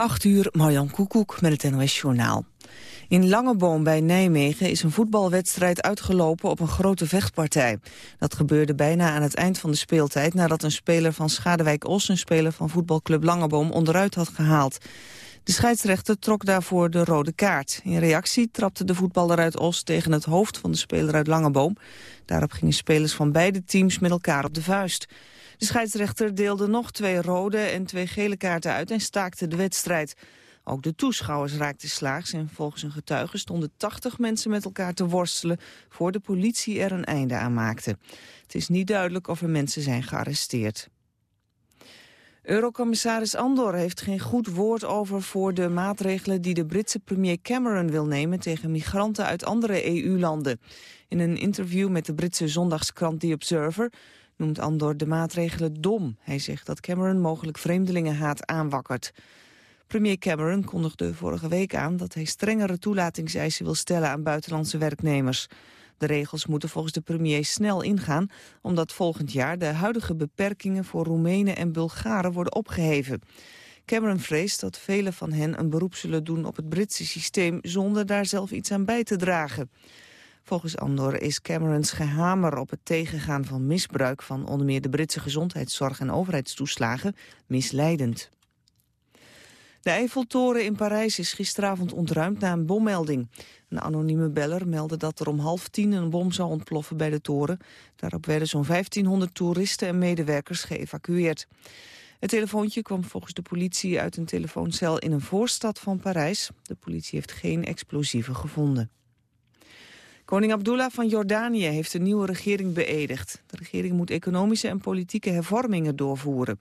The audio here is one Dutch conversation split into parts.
8 uur, Marjan Koekoek met het NOS Journaal. In Langeboom bij Nijmegen is een voetbalwedstrijd uitgelopen op een grote vechtpartij. Dat gebeurde bijna aan het eind van de speeltijd... nadat een speler van Schadewijk-Os een speler van voetbalclub Langeboom onderuit had gehaald. De scheidsrechter trok daarvoor de rode kaart. In reactie trapte de voetballer uit Os tegen het hoofd van de speler uit Langeboom. Daarop gingen spelers van beide teams met elkaar op de vuist. De scheidsrechter deelde nog twee rode en twee gele kaarten uit en staakte de wedstrijd. Ook de toeschouwers raakten slaags en volgens een getuige stonden 80 mensen met elkaar te worstelen voor de politie er een einde aan maakte. Het is niet duidelijk of er mensen zijn gearresteerd. Eurocommissaris Andor heeft geen goed woord over voor de maatregelen die de Britse premier Cameron wil nemen tegen migranten uit andere EU-landen. In een interview met de Britse zondagskrant The Observer noemt Andor de maatregelen dom. Hij zegt dat Cameron mogelijk vreemdelingenhaat aanwakkert. Premier Cameron kondigde vorige week aan dat hij strengere toelatingseisen wil stellen aan buitenlandse werknemers. De regels moeten volgens de premier snel ingaan, omdat volgend jaar de huidige beperkingen voor Roemenen en Bulgaren worden opgeheven. Cameron vreest dat velen van hen een beroep zullen doen op het Britse systeem zonder daar zelf iets aan bij te dragen. Volgens Andor is Camerons gehamer op het tegengaan van misbruik van onder meer de Britse gezondheidszorg en overheidstoeslagen misleidend. De Eiffeltoren in Parijs is gisteravond ontruimd na een bommelding. Een anonieme beller meldde dat er om half tien een bom zou ontploffen bij de toren. Daarop werden zo'n 1500 toeristen en medewerkers geëvacueerd. Het telefoontje kwam volgens de politie uit een telefooncel in een voorstad van Parijs. De politie heeft geen explosieven gevonden. Koning Abdullah van Jordanië heeft een nieuwe regering beëdigd. De regering moet economische en politieke hervormingen doorvoeren.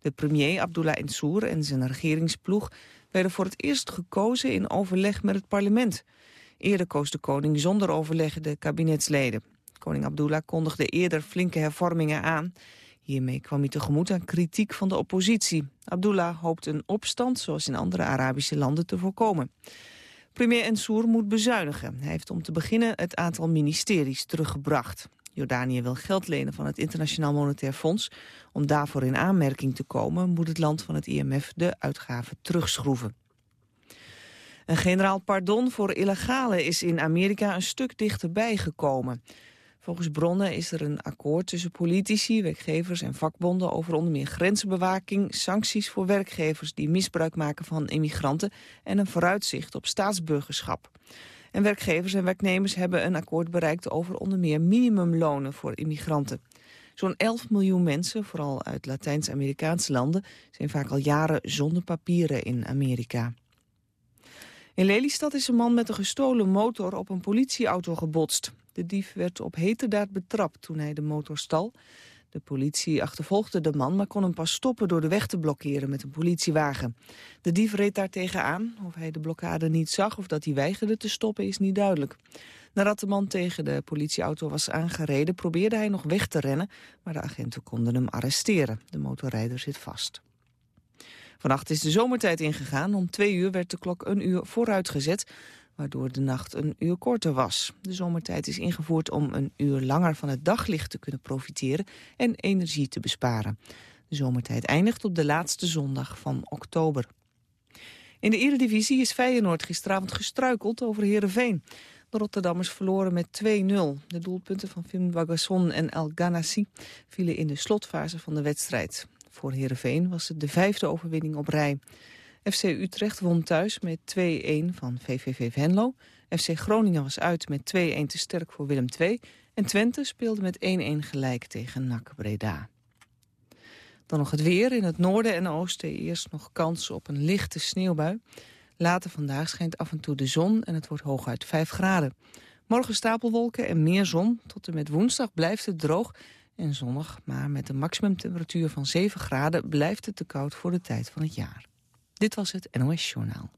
De premier Abdullah Ensur en zijn regeringsploeg werden voor het eerst gekozen in overleg met het parlement. Eerder koos de koning zonder overleg de kabinetsleden. Koning Abdullah kondigde eerder flinke hervormingen aan. Hiermee kwam hij tegemoet aan kritiek van de oppositie. Abdullah hoopt een opstand, zoals in andere Arabische landen, te voorkomen. Premier Ensur moet bezuinigen. Hij heeft om te beginnen het aantal ministeries teruggebracht. Jordanië wil geld lenen van het Internationaal Monetair Fonds. Om daarvoor in aanmerking te komen moet het land van het IMF de uitgaven terugschroeven. Een generaal pardon voor illegale is in Amerika een stuk dichterbij gekomen. Volgens bronnen is er een akkoord tussen politici, werkgevers en vakbonden over onder meer grensbewaking, sancties voor werkgevers die misbruik maken van immigranten en een vooruitzicht op staatsburgerschap. En werkgevers en werknemers hebben een akkoord bereikt over onder meer minimumlonen voor immigranten. Zo'n 11 miljoen mensen, vooral uit Latijns-Amerikaanse landen, zijn vaak al jaren zonder papieren in Amerika. In Lelystad is een man met een gestolen motor op een politieauto gebotst. De dief werd op heterdaad betrapt toen hij de motor stal. De politie achtervolgde de man, maar kon hem pas stoppen door de weg te blokkeren met een politiewagen. De dief reed daar tegenaan. Of hij de blokkade niet zag of dat hij weigerde te stoppen is niet duidelijk. Nadat de man tegen de politieauto was aangereden probeerde hij nog weg te rennen, maar de agenten konden hem arresteren. De motorrijder zit vast. Vannacht is de zomertijd ingegaan. Om twee uur werd de klok een uur vooruitgezet waardoor de nacht een uur korter was. De zomertijd is ingevoerd om een uur langer van het daglicht te kunnen profiteren en energie te besparen. De zomertijd eindigt op de laatste zondag van oktober. In de eredivisie is Feyenoord gisteravond gestruikeld over Heerenveen. De Rotterdammers verloren met 2-0. De doelpunten van Finn Wagasson en El Ganassi vielen in de slotfase van de wedstrijd. Voor Heerenveen was het de vijfde overwinning op rij. FC Utrecht won thuis met 2-1 van VVV Venlo. FC Groningen was uit met 2-1 te sterk voor Willem II. En Twente speelde met 1-1 gelijk tegen NAC Breda. Dan nog het weer. In het noorden en oosten eerst nog kans op een lichte sneeuwbui. Later vandaag schijnt af en toe de zon en het wordt hooguit 5 graden. Morgen stapelwolken en meer zon. Tot en met woensdag blijft het droog en zonnig. Maar met een maximumtemperatuur van 7 graden blijft het te koud voor de tijd van het jaar. Dit was het NOS Journaal.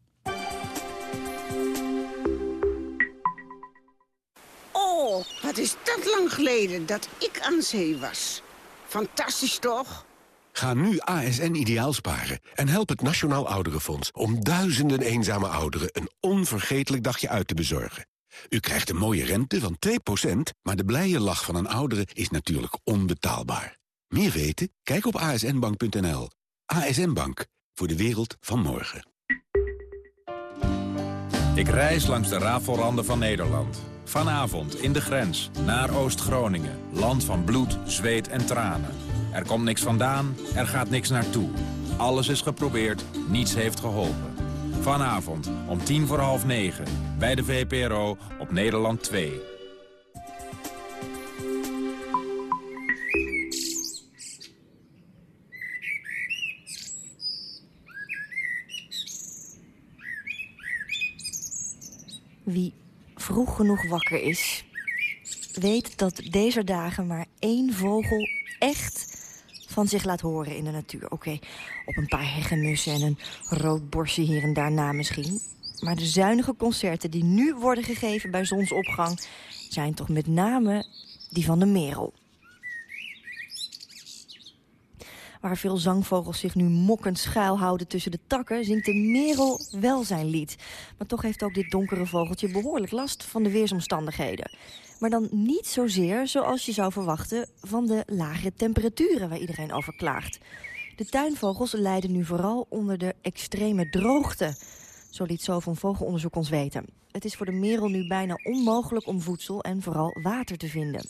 Oh, wat is dat lang geleden dat ik aan zee was. Fantastisch toch? Ga nu ASN ideaal sparen en help het Nationaal Ouderenfonds... om duizenden eenzame ouderen een onvergetelijk dagje uit te bezorgen. U krijgt een mooie rente van 2%, maar de blije lach van een oudere is natuurlijk onbetaalbaar. Meer weten? Kijk op asnbank.nl. ASN Bank, voor de wereld van morgen. Ik reis langs de rafelranden van Nederland. Vanavond in de grens, naar Oost-Groningen. Land van bloed, zweet en tranen. Er komt niks vandaan, er gaat niks naartoe. Alles is geprobeerd, niets heeft geholpen. Vanavond om tien voor half negen bij de VPRO op Nederland 2. Wie vroeg genoeg wakker is, weet dat deze dagen maar één vogel echt van zich laat horen in de natuur. Oké, op een paar hegemussen en een rood borstje hier en daar na misschien. Maar de zuinige concerten die nu worden gegeven bij zonsopgang... zijn toch met name die van de merel. Waar veel zangvogels zich nu mokkend schuilhouden tussen de takken... zingt de merel wel zijn lied. Maar toch heeft ook dit donkere vogeltje behoorlijk last van de weersomstandigheden. Maar dan niet zozeer, zoals je zou verwachten... van de lagere temperaturen waar iedereen over klaagt. De tuinvogels lijden nu vooral onder de extreme droogte. Zo liet zo van Vogelonderzoek ons weten. Het is voor de merel nu bijna onmogelijk om voedsel en vooral water te vinden.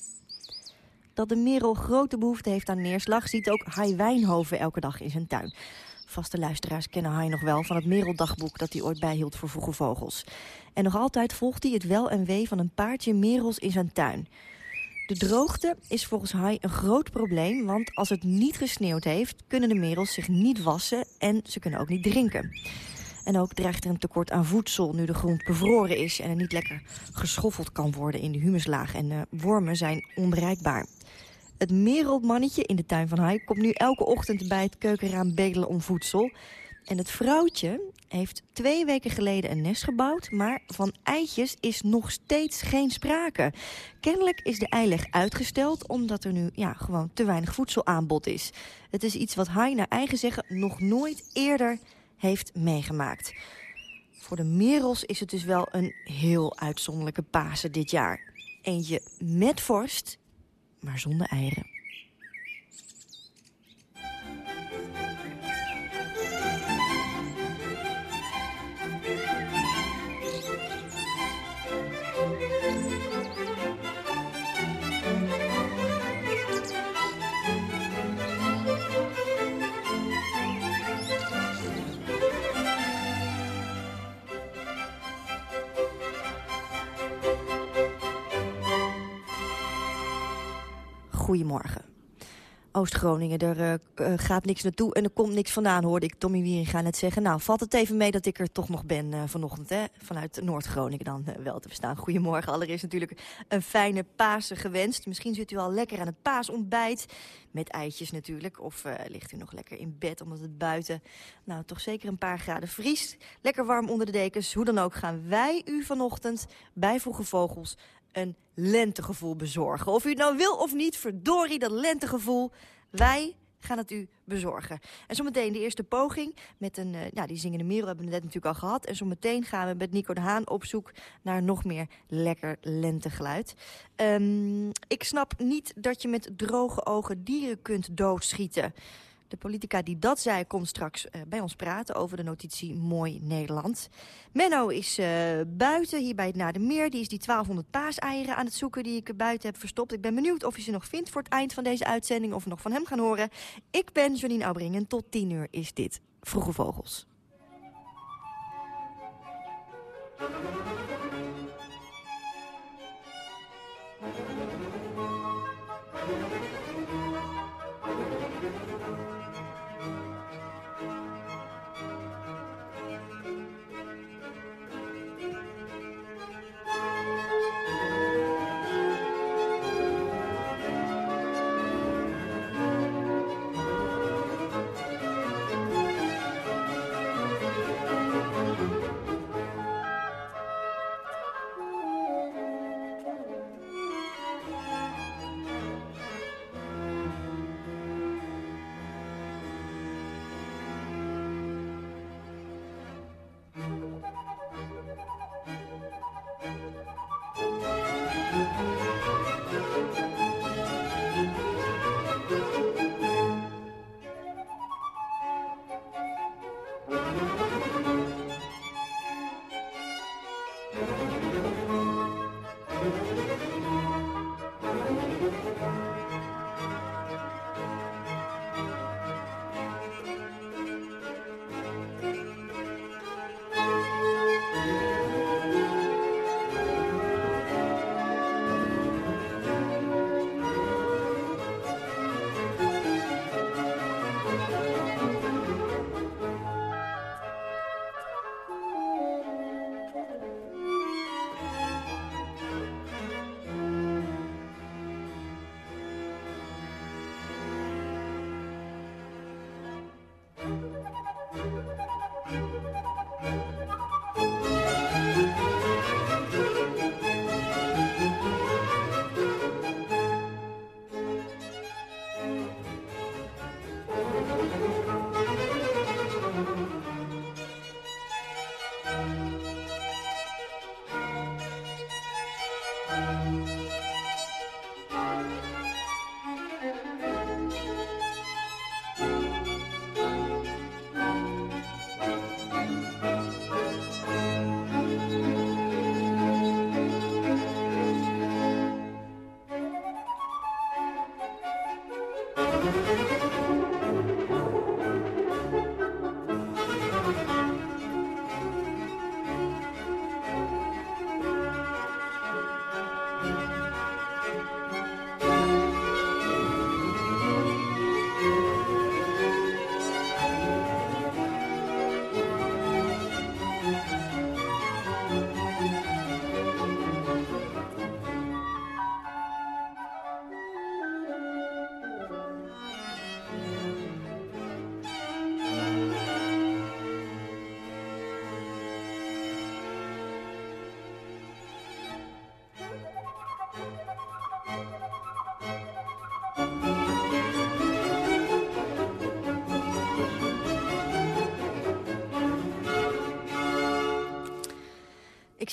Dat de merel grote behoefte heeft aan neerslag... ziet ook Hai Wijnhoven elke dag in zijn tuin. Vaste luisteraars kennen Hai nog wel van het mereldagboek... dat hij ooit bijhield voor vroege vogels. En nog altijd volgt hij het wel en wee van een paardje merels in zijn tuin. De droogte is volgens Hai een groot probleem... want als het niet gesneeuwd heeft, kunnen de merels zich niet wassen... en ze kunnen ook niet drinken. En ook dreigt er een tekort aan voedsel nu de grond bevroren is... en er niet lekker geschoffeld kan worden in de humuslaag. En uh, wormen zijn onbereikbaar. Het mereldmannetje in de tuin van Hai komt nu elke ochtend bij het keukenraam bedelen om voedsel. En het vrouwtje heeft twee weken geleden een nest gebouwd... maar van eitjes is nog steeds geen sprake. Kennelijk is de eileg uitgesteld omdat er nu ja, gewoon te weinig voedselaanbod is. Het is iets wat Hai naar eigen zeggen nog nooit eerder heeft meegemaakt. Voor de merels is het dus wel een heel uitzonderlijke Pasen dit jaar. Eentje met vorst, maar zonder eieren. Goedemorgen. Oost-Groningen, er uh, uh, gaat niks naartoe en er komt niks vandaan, hoorde ik Tommy Wieringa net zeggen. Nou, valt het even mee dat ik er toch nog ben uh, vanochtend, hè? vanuit Noord-Groningen dan wel te verstaan. Goedemorgen, allereerst natuurlijk een fijne Pasen gewenst. Misschien zit u al lekker aan het paasontbijt, met eitjes natuurlijk. Of ligt u nog lekker in bed, omdat het buiten, nou, toch zeker een paar graden vriest. Lekker warm onder de dekens. Hoe dan ook gaan wij u vanochtend bij Vogels een lentegevoel bezorgen. Of u het nou wil of niet, verdorie dat lentegevoel. Wij gaan het u bezorgen. En zometeen de eerste poging met een, uh, ja, die zingende merel hebben we net natuurlijk al gehad. En zometeen gaan we met Nico de Haan op zoek naar nog meer lekker lentegeluid. Um, ik snap niet dat je met droge ogen dieren kunt doodschieten. De politica die dat zei, komt straks eh, bij ons praten over de notitie Mooi Nederland. Menno is eh, buiten, hier bij het Nade Meer. Die is die 1200 paaseieren aan het zoeken die ik buiten heb verstopt. Ik ben benieuwd of je ze nog vindt voor het eind van deze uitzending... of we nog van hem gaan horen. Ik ben Janine Aubringen. tot 10 uur is dit Vroege Vogels.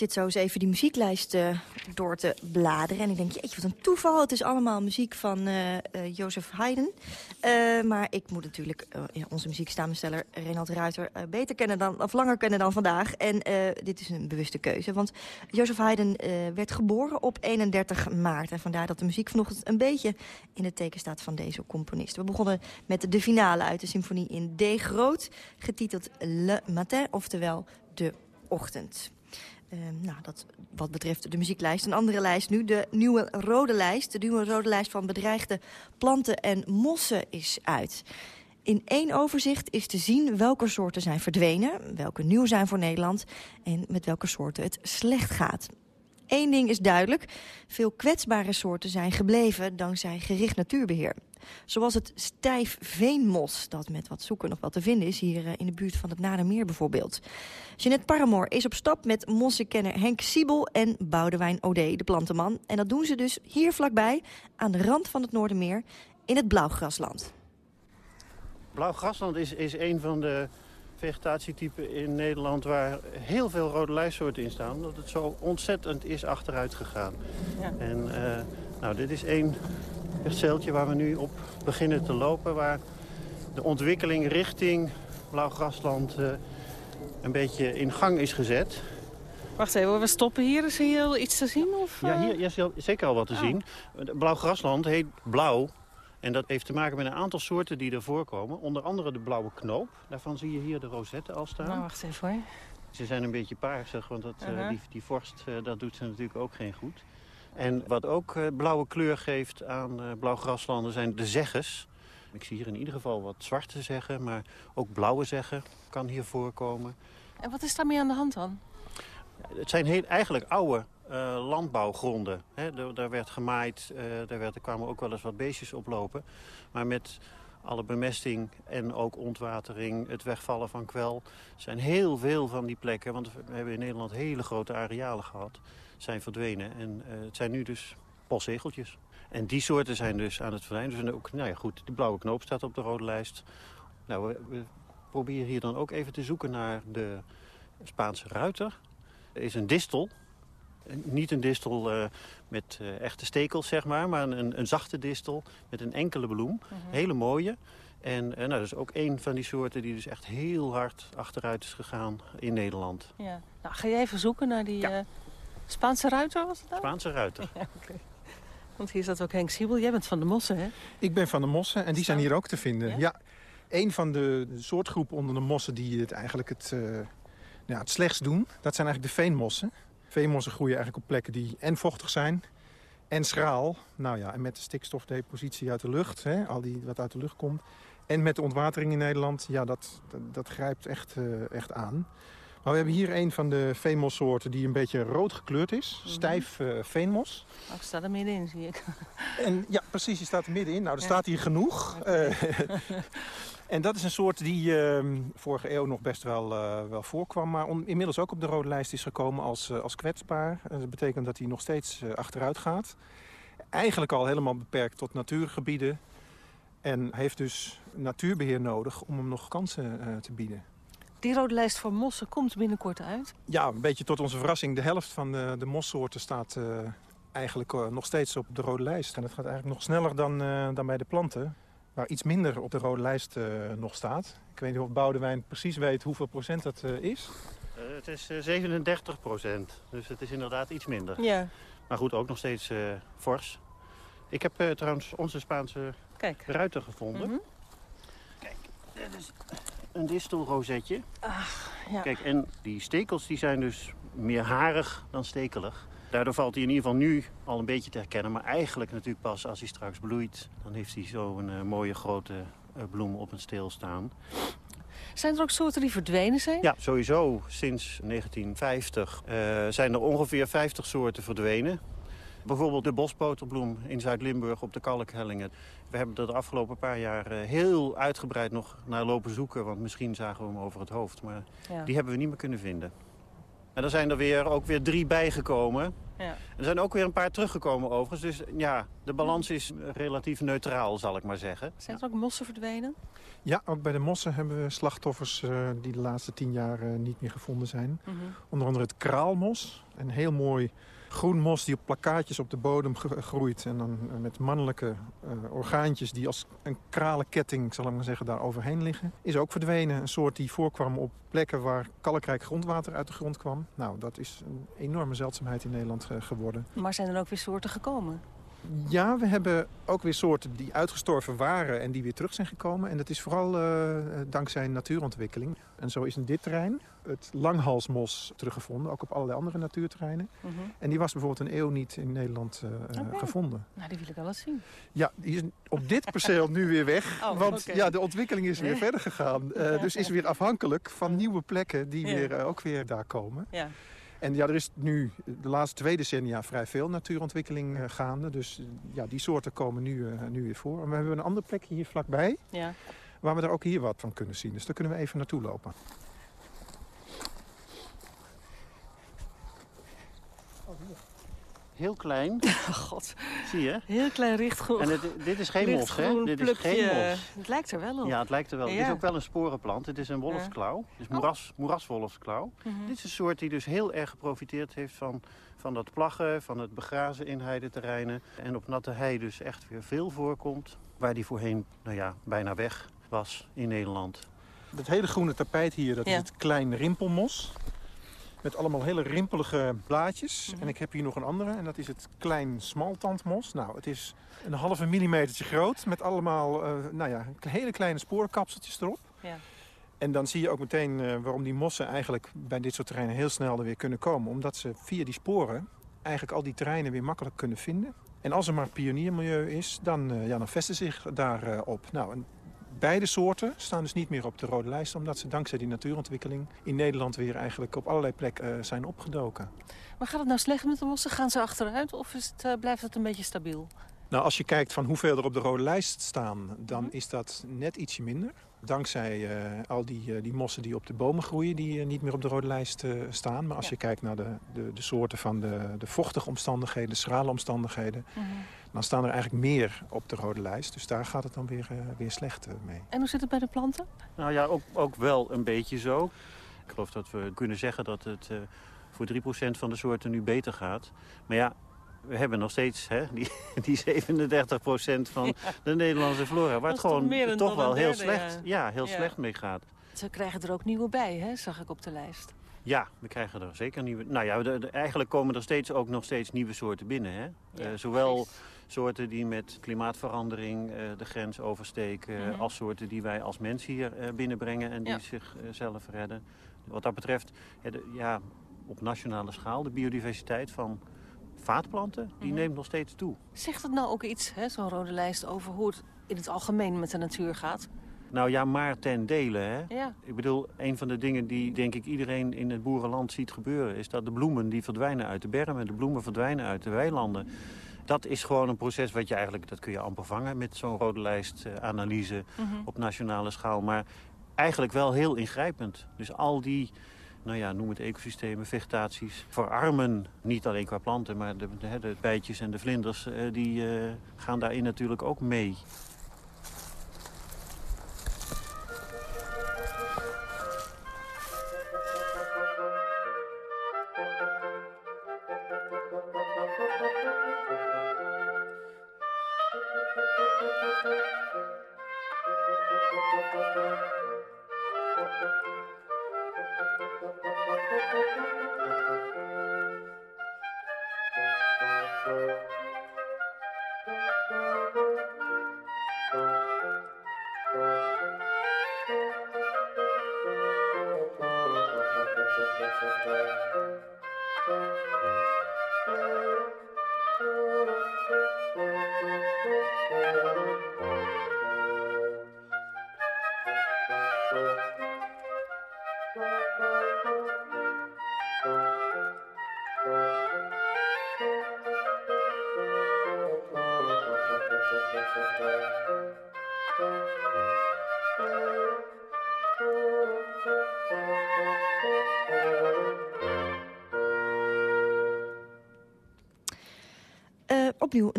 Zit zo eens even die muzieklijst uh, door te bladeren. En ik denk, jeetje, wat een toeval. Het is allemaal muziek van uh, uh, Jozef Haydn. maar ik moet natuurlijk onze muzieksamensteller Renald Ruiter beter kennen dan, of langer kennen dan vandaag. En dit is een bewuste keuze. Want Jozef Haydn werd geboren op 31 maart. En vandaar dat de muziek vanochtend een beetje in het teken staat van deze componist. We begonnen met de finale uit de symfonie in D groot, getiteld Le Matin, oftewel de ochtend. Uh, nou, dat wat betreft de muzieklijst. Een andere lijst nu, de nieuwe rode lijst. De nieuwe rode lijst van bedreigde planten en mossen is uit. In één overzicht is te zien welke soorten zijn verdwenen... welke nieuw zijn voor Nederland en met welke soorten het slecht gaat. Eén ding is duidelijk. Veel kwetsbare soorten zijn gebleven dankzij gericht natuurbeheer. Zoals het stijfveenmos, dat met wat zoeken nog wel te vinden is... hier eh, in de buurt van het Nadermeer bijvoorbeeld. Jeanette Paramoor is op stap met mossenkenner Henk Siebel en Boudewijn Ode, de plantenman. En dat doen ze dus hier vlakbij, aan de rand van het Noordermeer, in het Blauwgrasland. Blauwgrasland is, is een van de vegetatietypen in Nederland... waar heel veel rode lijstsoorten in staan. Omdat het zo ontzettend is achteruit gegaan. Ja. En uh, nou, dit is één perceeltje waar we nu op beginnen te lopen... waar de ontwikkeling richting Blauwgrasland uh, een beetje in gang is gezet. Wacht even, we stoppen hier. Is hier iets te zien? Of, Ja, hier is zeker al wat te oh. zien. Blauwgrasland heet blauw en dat heeft te maken met een aantal soorten die er voorkomen. Onder andere de blauwe knoop. Daarvan zie je hier de rosette al staan. Nou, wacht even hoor. Ze zijn een beetje paarsig, want dat, uh die, die vorst uh, dat doet ze natuurlijk ook geen goed. En wat ook uh, blauwe kleur geeft aan blauwgraslanden zijn de zegges. Ik zie hier in ieder geval wat zwarte zeggen, maar ook blauwe zeggen kan hier voorkomen. En wat is daarmee aan de hand dan? Het zijn heel, eigenlijk oude uh, landbouwgronden. Hè. Daar werd gemaaid, uh, daar, er kwamen ook wel eens wat beestjes oplopen. Maar met alle bemesting en ook ontwatering, het wegvallen van kwel... zijn heel veel van die plekken, want we hebben in Nederland hele grote arealen gehad... zijn verdwenen. En uh, het zijn nu dus postzegeltjes. En die soorten zijn dus aan het verdwijnen. Dus ook, nou ja, goed, de blauwe knoop staat op de rode lijst. Nou, we, we proberen hier dan ook even te zoeken naar de Spaanse ruiter. Er is een distel, niet een distel uh, met uh, echte stekels, zeg maar, maar een, een, zachte distel met een enkele bloem. Mm -hmm. Hele mooie. En uh, nou, dat is ook een van die soorten die dus echt heel hard achteruit is gegaan in Nederland. Ja. Nou, ga jij even zoeken naar die ja. Spaanse ruiter, was het dan? Spaanse ruiter. Ja, okay. Want hier staat ook Henk Siebel. Jij bent van de mossen, hè? Ik ben van de mossen en die zijn hier ook te vinden. Ja. ja. Een van de soortgroepen onder de mossen die het eigenlijk het, ja, het slechtst doen... dat zijn eigenlijk de veenmossen. Veemossen groeien eigenlijk op plekken die en vochtig zijn en schraal. Nou ja, en met de stikstofdepositie uit de lucht, hè, al die wat uit de lucht komt. En met de ontwatering in Nederland, ja, dat, dat, dat grijpt echt, uh, echt aan. Maar we hebben hier een van de veenmossoorten die een beetje rood gekleurd is. Mm -hmm. Stijf uh, veenmos. Oh, ik sta er middenin, zie ik. En, ja, precies, je staat er middenin. Nou, er ja. staat hier genoeg. Okay. Uh, En dat is een soort die uh, vorige eeuw nog best wel, uh, wel voorkwam... maar on, inmiddels ook op de rode lijst is gekomen als, uh, als kwetsbaar. dat betekent dat hij nog steeds uh, achteruit gaat. Eigenlijk al helemaal beperkt tot natuurgebieden. En heeft dus natuurbeheer nodig om hem nog kansen te bieden. Die rode lijst voor mossen komt binnenkort uit? Ja, een beetje tot onze verrassing. De helft van de, de mossoorten staat eigenlijk nog steeds op de rode lijst. En dat gaat eigenlijk nog sneller dan, dan bij de planten waar iets minder op de rode lijst uh, nog staat. Ik weet niet of Boudewijn precies weet hoeveel procent dat uh, is. Uh, het is 37 procent, dus het is inderdaad iets minder. Ja. Maar goed, ook nog steeds fors. Ik heb trouwens onze Spaanse Kijk. ruiter gevonden. Mm -hmm. Kijk, dit is een distelrozetje. Ach, ja. Kijk, en die stekels die zijn dus meer harig dan stekelig. Daardoor valt hij in ieder geval nu al een beetje te herkennen. Maar eigenlijk natuurlijk pas als hij straks bloeit. Dan heeft hij zo een uh, mooie grote uh, bloem op een steel staan. Zijn er ook soorten die verdwenen zijn? Ja, sowieso. Sinds 1950 uh, zijn er ongeveer 50 soorten verdwenen. Bijvoorbeeld de bospoterbloem in Zuid-Limburg op de kalkhellingen. We hebben er de afgelopen paar jaar heel uitgebreid nog naar lopen zoeken. Want misschien zagen we hem over het hoofd. Maar ja. die hebben we niet meer kunnen vinden. En er zijn er weer, ook weer drie bijgekomen. Ja. Er zijn ook weer een paar teruggekomen overigens. Dus ja, de balans is relatief neutraal, zal ik maar zeggen. Zijn er ook mossen verdwenen? Ja, ook bij de mossen hebben we slachtoffers eh, die de laatste tien jaar eh, niet meer gevonden zijn. Onder andere het kraalmos. Een heel mooi groen mos die op plakkaatjes op de bodem groeit. En dan eh, met mannelijke eh, orgaantjes die als een kralenketting, zal ik maar zeggen, daar overheen liggen. Is ook verdwenen. Een soort die voorkwam op plekken waar kalkrijk grondwater uit de grond kwam. Nou, dat is een enorme zeldzaamheid in Nederland eh, geworden. Maar zijn er ook weer soorten gekomen? Ja, we hebben ook weer soorten die uitgestorven waren en die weer terug zijn gekomen. En dat is vooral eh, dankzij natuurontwikkeling. En zo is in dit terrein het langhalsmos teruggevonden, ook op allerlei andere natuurterreinen. Mhm. En die was bijvoorbeeld een eeuw niet in Nederland eh, eh, gevonden. Nou, die wil ik wel eens zien. Ja, die is op dit perceel nu weer weg. Oh, want ja, de ontwikkeling is weer verder gegaan. Dus is weer afhankelijk van nieuwe plekken die Ja. weer, ook weer daar komen. Ja. En ja, er is nu de laatste twee decennia vrij veel natuurontwikkeling eh, gaande. Dus eh, ja, die soorten komen nu, eh, nu weer voor. En we hebben een ander plekje hier vlakbij, ja. waar we er ook hier wat van kunnen zien. Dus daar kunnen we even naartoe lopen. Heel klein, Oh god, zie je? heel klein richtgroen. En het, dit is geen mos, hè? Dit is plukje. geen mos. Het lijkt er wel op. Ja, het lijkt er wel. Het Ja. is ook wel een sporenplant. Het is een wolfsklauw. Het is moeras, moeraswolfsklauw. Mhm. Dit is een soort die dus heel erg geprofiteerd heeft van, van dat plaggen, van het begrazen in heideterreinen. En op natte hei dus echt weer veel voorkomt. Waar die voorheen, nou ja, bijna weg was in Nederland. Dat hele groene tapijt hier, dat Ja. is het klein rimpelmos. Met allemaal hele rimpelige blaadjes. Mhm. En ik heb hier nog een andere en dat is het klein smaltandmos. Nou, het is een halve millimetertje groot met allemaal eh, nou ja, hele kleine sporenkapseltjes erop. Ja. En dan zie je ook meteen eh, waarom die mossen eigenlijk bij dit soort terreinen heel snel er weer kunnen komen. Omdat ze via die sporen eigenlijk al die terreinen weer makkelijk kunnen vinden. En als er maar pioniermilieu is, dan, eh, ja, dan vesten ze zich daarop. op. Nou, en beide soorten staan dus niet meer op de rode lijst... omdat ze dankzij die natuurontwikkeling in Nederland weer eigenlijk op allerlei plekken eh, zijn opgedoken. Maar gaat het nou slecht met de mossen? Gaan ze achteruit of is het, eh, blijft het een beetje stabiel? Nou, als je kijkt van hoeveel er op de rode lijst staan, dan Mhm. is dat net ietsje minder. Dankzij eh, al die, eh, die mossen die op de bomen groeien, die eh, niet meer op de rode lijst eh, staan. Maar als Ja. je kijkt naar de, de, de soorten van de, de vochtige omstandigheden, de schrale omstandigheden, dan staan er eigenlijk meer op de rode lijst. Dus daar gaat het dan weer, weer slecht mee. En hoe zit het bij de planten? Nou ja, ook, ook wel een beetje zo. Ik geloof dat we kunnen zeggen dat het eh, voor 3% van de soorten nu beter gaat. Maar ja, we hebben nog steeds hè, die, die 37% van de Nederlandse flora... waar het toch gewoon toch wel heel derde, slecht, ja. heel Ja. slecht mee gaat. Ze krijgen er ook nieuwe bij, hè? zag ik op de lijst. Ja, we krijgen er zeker nieuwe... Nou ja, de- de- eigenlijk komen er steeds ook nog steeds nieuwe soorten binnen. Hè? Ja, Eh, zowel precies. soorten die met klimaatverandering eh, de grens oversteken... Mhm. als soorten die wij als mens hier eh, binnenbrengen en die Ja. zichzelf redden. Wat dat betreft, ja, de- ja, op nationale schaal, de biodiversiteit van vaatplanten... die Mhm. neemt nog steeds toe. Zegt het nou ook iets, hè, zo'n rode lijst, over hoe het in het algemeen met de natuur gaat? Nou ja, maar ten dele, hè. Ja. Ik bedoel, een van de dingen die denk ik iedereen in het boerenland ziet gebeuren... is dat de bloemen die verdwijnen uit de bermen, de bloemen verdwijnen uit de weilanden. Dat is gewoon een proces wat je eigenlijk, dat kun je amper vangen met zo'n rode lijst eh, analyse Mhm. op nationale schaal. Maar eigenlijk wel heel ingrijpend. Dus al die, nou ja, noem het ecosystemen, vegetaties, verarmen niet alleen qua planten, maar de, de, bijtjes en de vlinders, eh, die eh, gaan daarin natuurlijk ook mee.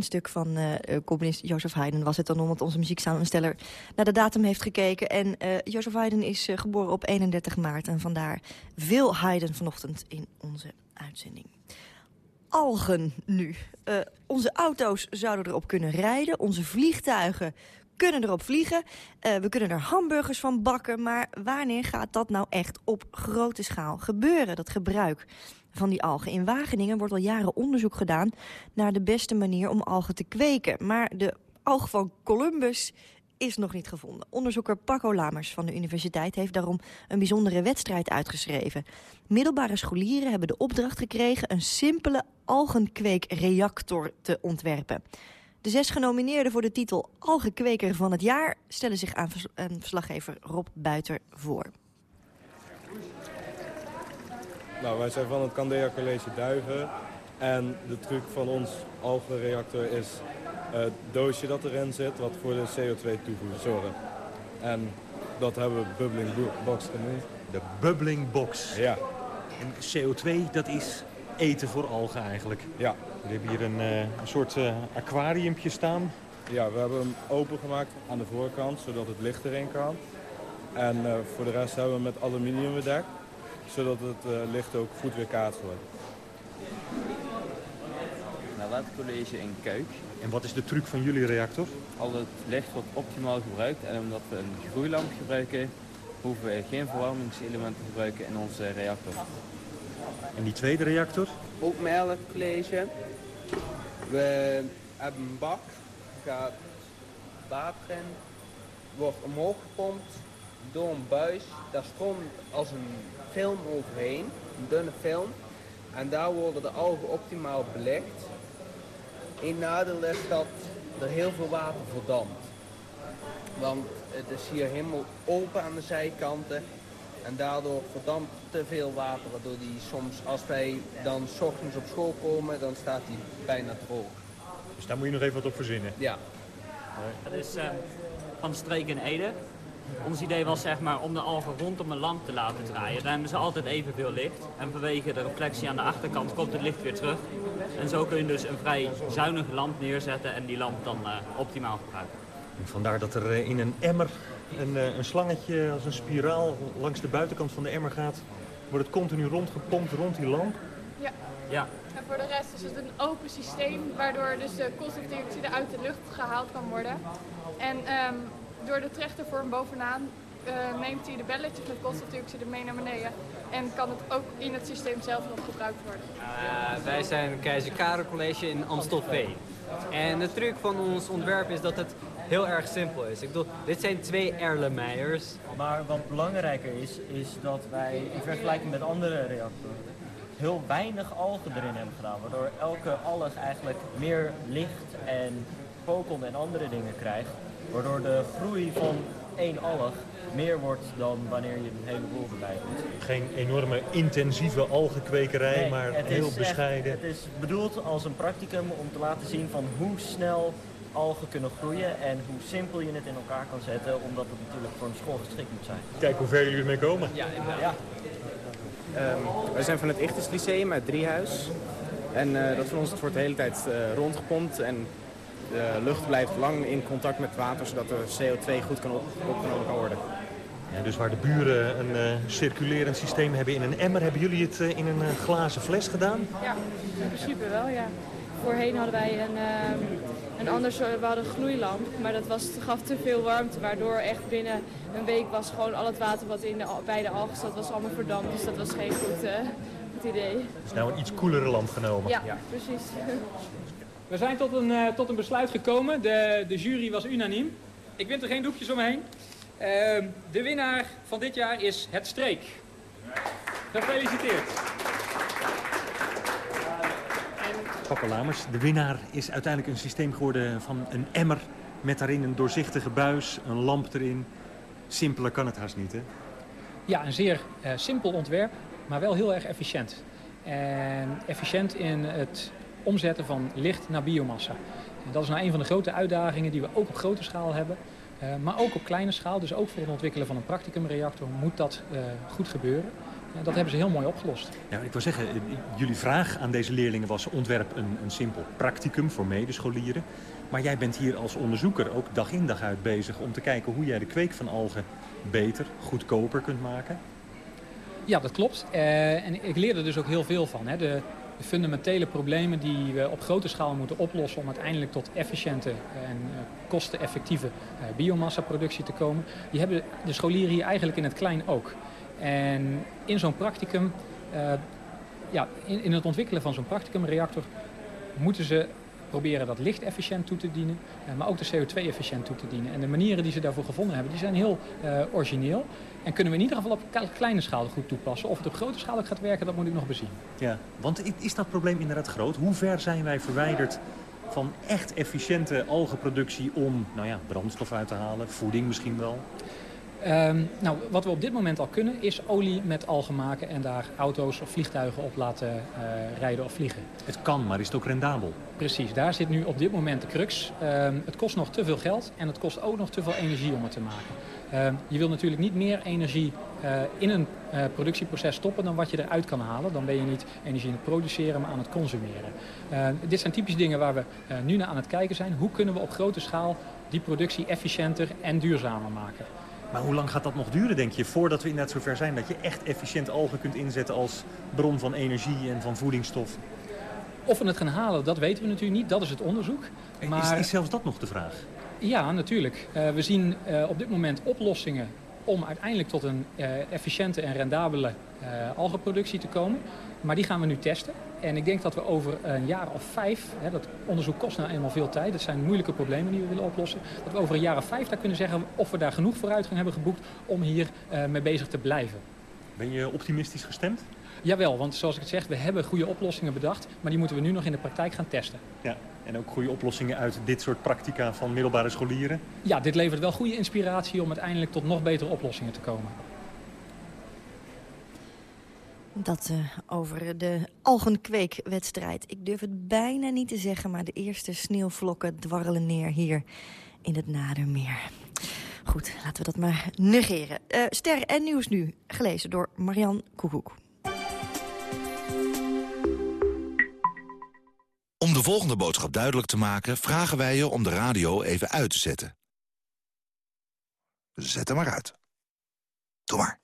Stuk van uh, componist Joseph Haydn was het dan... omdat onze muzieksamensteller naar de datum heeft gekeken. En uh, Joseph Haydn is geboren op 31 maart... en vandaar veel Haydn vanochtend in onze uitzending algen nu. Onze auto's zouden erop kunnen rijden. Onze vliegtuigen kunnen erop vliegen. Uh, we kunnen er hamburgers van bakken. Maar wanneer gaat dat nou echt op grote schaal gebeuren, dat gebruik van die algen? In Wageningen wordt al jaren onderzoek gedaan naar de beste manier om algen te kweken. Maar de alg van Columbus is nog niet gevonden. Onderzoeker Paco Lamers van de universiteit heeft daarom een bijzondere wedstrijd uitgeschreven. Middelbare scholieren hebben de opdracht gekregen een simpele algenkweekreactor te ontwerpen. De zes genomineerden voor de titel Algenkweker van het jaar... stellen zich aan, verslaggever Rob Buiter voor. Nou, wij zijn van het Candea College Duiven. En de truc van ons algenreactor is het doosje dat erin zit... wat voor de CO2-toevoer zorgt. En dat hebben we bubbling box genoemd. De bubbling box. Ja. En CO2, dat is eten voor algen eigenlijk. Ja. We hebben hier een, uh, een soort uh, aquariumpje staan. Ja, we hebben hem opengemaakt aan de voorkant, zodat het licht erin kan. En uh, voor de rest hebben we met aluminium bedekt, zodat het licht ook goed weerkaatst wordt. Naletcollege in Kuik. En wat is de truc van jullie reactor? Al het licht wordt optimaal gebruikt en omdat we een groeilamp gebruiken, hoeven we geen verwarmingselementen te gebruiken in onze reactor. En die tweede reactor? Ook mijn college. We hebben een bak, gaat water in, wordt omhoog gepompt door een buis. Daar stroomt als een film overheen, een dunne film. En daar worden de algen optimaal belegd. Een nadeel is dat er heel veel water verdampt. Want het is hier helemaal open aan de zijkanten. En daardoor verdampt te veel water, waardoor die soms, als wij dan s ochtends op school komen, dan staat die bijna droog. Dus daar moet je nog even wat op verzinnen? Ja. Dat is uh, van de streek in Ede. Ons idee was zeg maar, om de algen rondom een lamp te laten draaien. Dan hebben ze altijd evenveel licht. En vanwege de reflectie aan de achterkant komt het licht weer terug. En zo kun je dus een vrij zuinige lamp neerzetten en die lamp dan uh, optimaal gebruiken. En vandaar dat er uh, in een emmer een, een, slangetje als een spiraal langs de buitenkant van de emmer gaat. Wordt het continu rondgepompt rond die lamp? Ja. ja. En voor de rest is het een open systeem waardoor dus de koolstofdioxide uit de lucht gehaald kan worden. En um, door de trechtervorm bovenaan uh, neemt hij de belletjes met koolstofdioxide mee naar beneden. En kan het ook in het systeem zelf nog gebruikt worden. Uh, wij zijn Keizer Karel College in Amstelveen. En de truc van ons ontwerp is dat het heel erg simpel is. Ik bedoel, dit zijn twee Erlenmeyers. Maar wat belangrijker is, is dat wij in vergelijking met andere reactoren heel weinig algen erin hebben gedaan. Waardoor elke alg eigenlijk meer licht en focon en andere dingen krijgt. Waardoor de groei van één alg meer wordt dan wanneer je een heleboel erbij doet. Geen enorme intensieve algenkwekerij, nee, maar heel bescheiden. Echt, het is bedoeld als een practicum om te laten zien van hoe snel algen kunnen groeien en hoe simpel je het in elkaar kan zetten, omdat het natuurlijk voor een school geschikt moet zijn. Kijk hoe ver jullie ermee komen. Ja, ja. Um, wij zijn van het Ichtes Lyceum uit Driehuis. En uh, dat van ons wordt de hele tijd uh, rondgepompt en de lucht blijft lang in contact met het water, zodat de CO2 goed kan op, opgenomen kan worden. Ja, dus waar de buren een uh, circulerend systeem hebben in een emmer, hebben jullie het uh, in een uh, glazen fles gedaan? Ja, in principe wel, ja. Voorheen hadden wij een, een ander soort, we hadden een gloeilamp, maar dat was, gaf te veel warmte, waardoor echt binnen een week was gewoon al het water wat in de, bij de algen zat, was allemaal verdampt. Dus dat was geen goed, goed idee. Dus nou een iets koelere lamp genomen? Ja, ja. precies. We zijn tot een, uh, tot een besluit gekomen. De, de jury was unaniem. Ik wint er geen doekjes omheen. Uh, de winnaar van dit jaar is Het Streek. Gefeliciteerd. Papa Lamers, de winnaar is uiteindelijk een systeem geworden van een emmer... met daarin een doorzichtige buis, een lamp erin. Simpeler kan het haast niet, hè? Ja, een zeer uh, simpel ontwerp, maar wel heel erg efficiënt. En efficiënt in het omzetten van licht naar biomassa. Dat is nou een van de grote uitdagingen die we ook op grote schaal hebben. Uh, maar ook op kleine schaal, dus ook voor het ontwikkelen van een practicumreactor moet dat uh, goed gebeuren. Dat hebben ze heel mooi opgelost. Ja, ik wil zeggen, jullie vraag aan deze leerlingen was ontwerp een, een simpel practicum voor medescholieren. Maar jij bent hier als onderzoeker ook dag in dag uit bezig om te kijken hoe jij de kweek van algen beter, goedkoper kunt maken. Ja, dat klopt. Uh, en ik leerde er dus ook heel veel van. Hè. De, de, fundamentele problemen die we op grote schaal moeten oplossen... om uiteindelijk tot efficiënte en uh, kosteneffectieve uh, biomassa-productie te komen... die hebben de scholieren hier eigenlijk in het klein ook. En in zo'n practicum, ja, in, in het ontwikkelen van zo'n practicumreactor... moeten ze proberen dat licht efficiënt toe te dienen, eh, maar ook de CO2 efficiënt toe te dienen. En de manieren die ze daarvoor gevonden hebben, die zijn heel uh, origineel. En kunnen we in ieder geval op kleine schaal goed toepassen. Of het op grote schaal ook gaat werken, dat moet ik nog bezien. Ja, want is dat probleem inderdaad groot? Hoe ver zijn wij verwijderd van echt efficiënte algenproductie om nou ja, brandstof uit te halen, voeding misschien wel? Um, nou, wat we op dit moment al kunnen is olie met algen maken en daar auto's of vliegtuigen op laten uh, rijden of vliegen. Het kan, maar is het ook rendabel? Precies, daar zit nu op dit moment de crux. Um, het kost nog te veel geld en het kost ook nog te veel energie om het te maken. Um, je wilt natuurlijk niet meer energie uh, in een uh, productieproces stoppen dan wat je eruit kan halen. Dan ben je niet energie aan het produceren, maar aan het consumeren. dit zijn typische dingen waar we nu naar aan het kijken zijn. Hoe kunnen we op grote schaal die productie efficiënter en duurzamer maken? Maar hoe lang gaat dat nog duren, denk je, voordat we inderdaad zover zijn... dat je echt efficiënt algen kunt inzetten als bron van energie en van voedingsstof? Of we het gaan halen, dat weten we natuurlijk niet. Dat is het onderzoek. Maar... Is, is zelfs dat nog de vraag? Ja, natuurlijk. Uh, we zien uh, op dit moment oplossingen om uiteindelijk tot een uh, efficiënte en rendabele algenproductie te komen. Maar die gaan we nu testen. En ik denk dat we over een jaar of vijf, hè, dat onderzoek kost nou eenmaal veel tijd, dat zijn moeilijke problemen die we willen oplossen, dat we over een jaar of vijf daar kunnen zeggen of we daar genoeg vooruitgang hebben geboekt om hier uh, mee bezig te blijven. Ben je optimistisch gestemd? Jawel, want zoals ik het zeg, we hebben goede oplossingen bedacht, maar die moeten we nu nog in de praktijk gaan testen. Ja, en ook goede oplossingen uit dit soort praktica van middelbare scholieren? Ja, dit levert wel goede inspiratie om uiteindelijk tot nog betere oplossingen te komen. Dat uh, over de algenkweekwedstrijd. Ik durf het bijna niet te zeggen, maar de eerste sneeuwvlokken dwarrelen neer hier in het Nadermeer. Goed, laten we dat maar negeren. Uh, Ster en Nieuws nu, gelezen door Marian Koekoek. Om de volgende boodschap duidelijk te maken... vragen wij je om de radio even uit te zetten. Zet hem maar uit. Doe maar.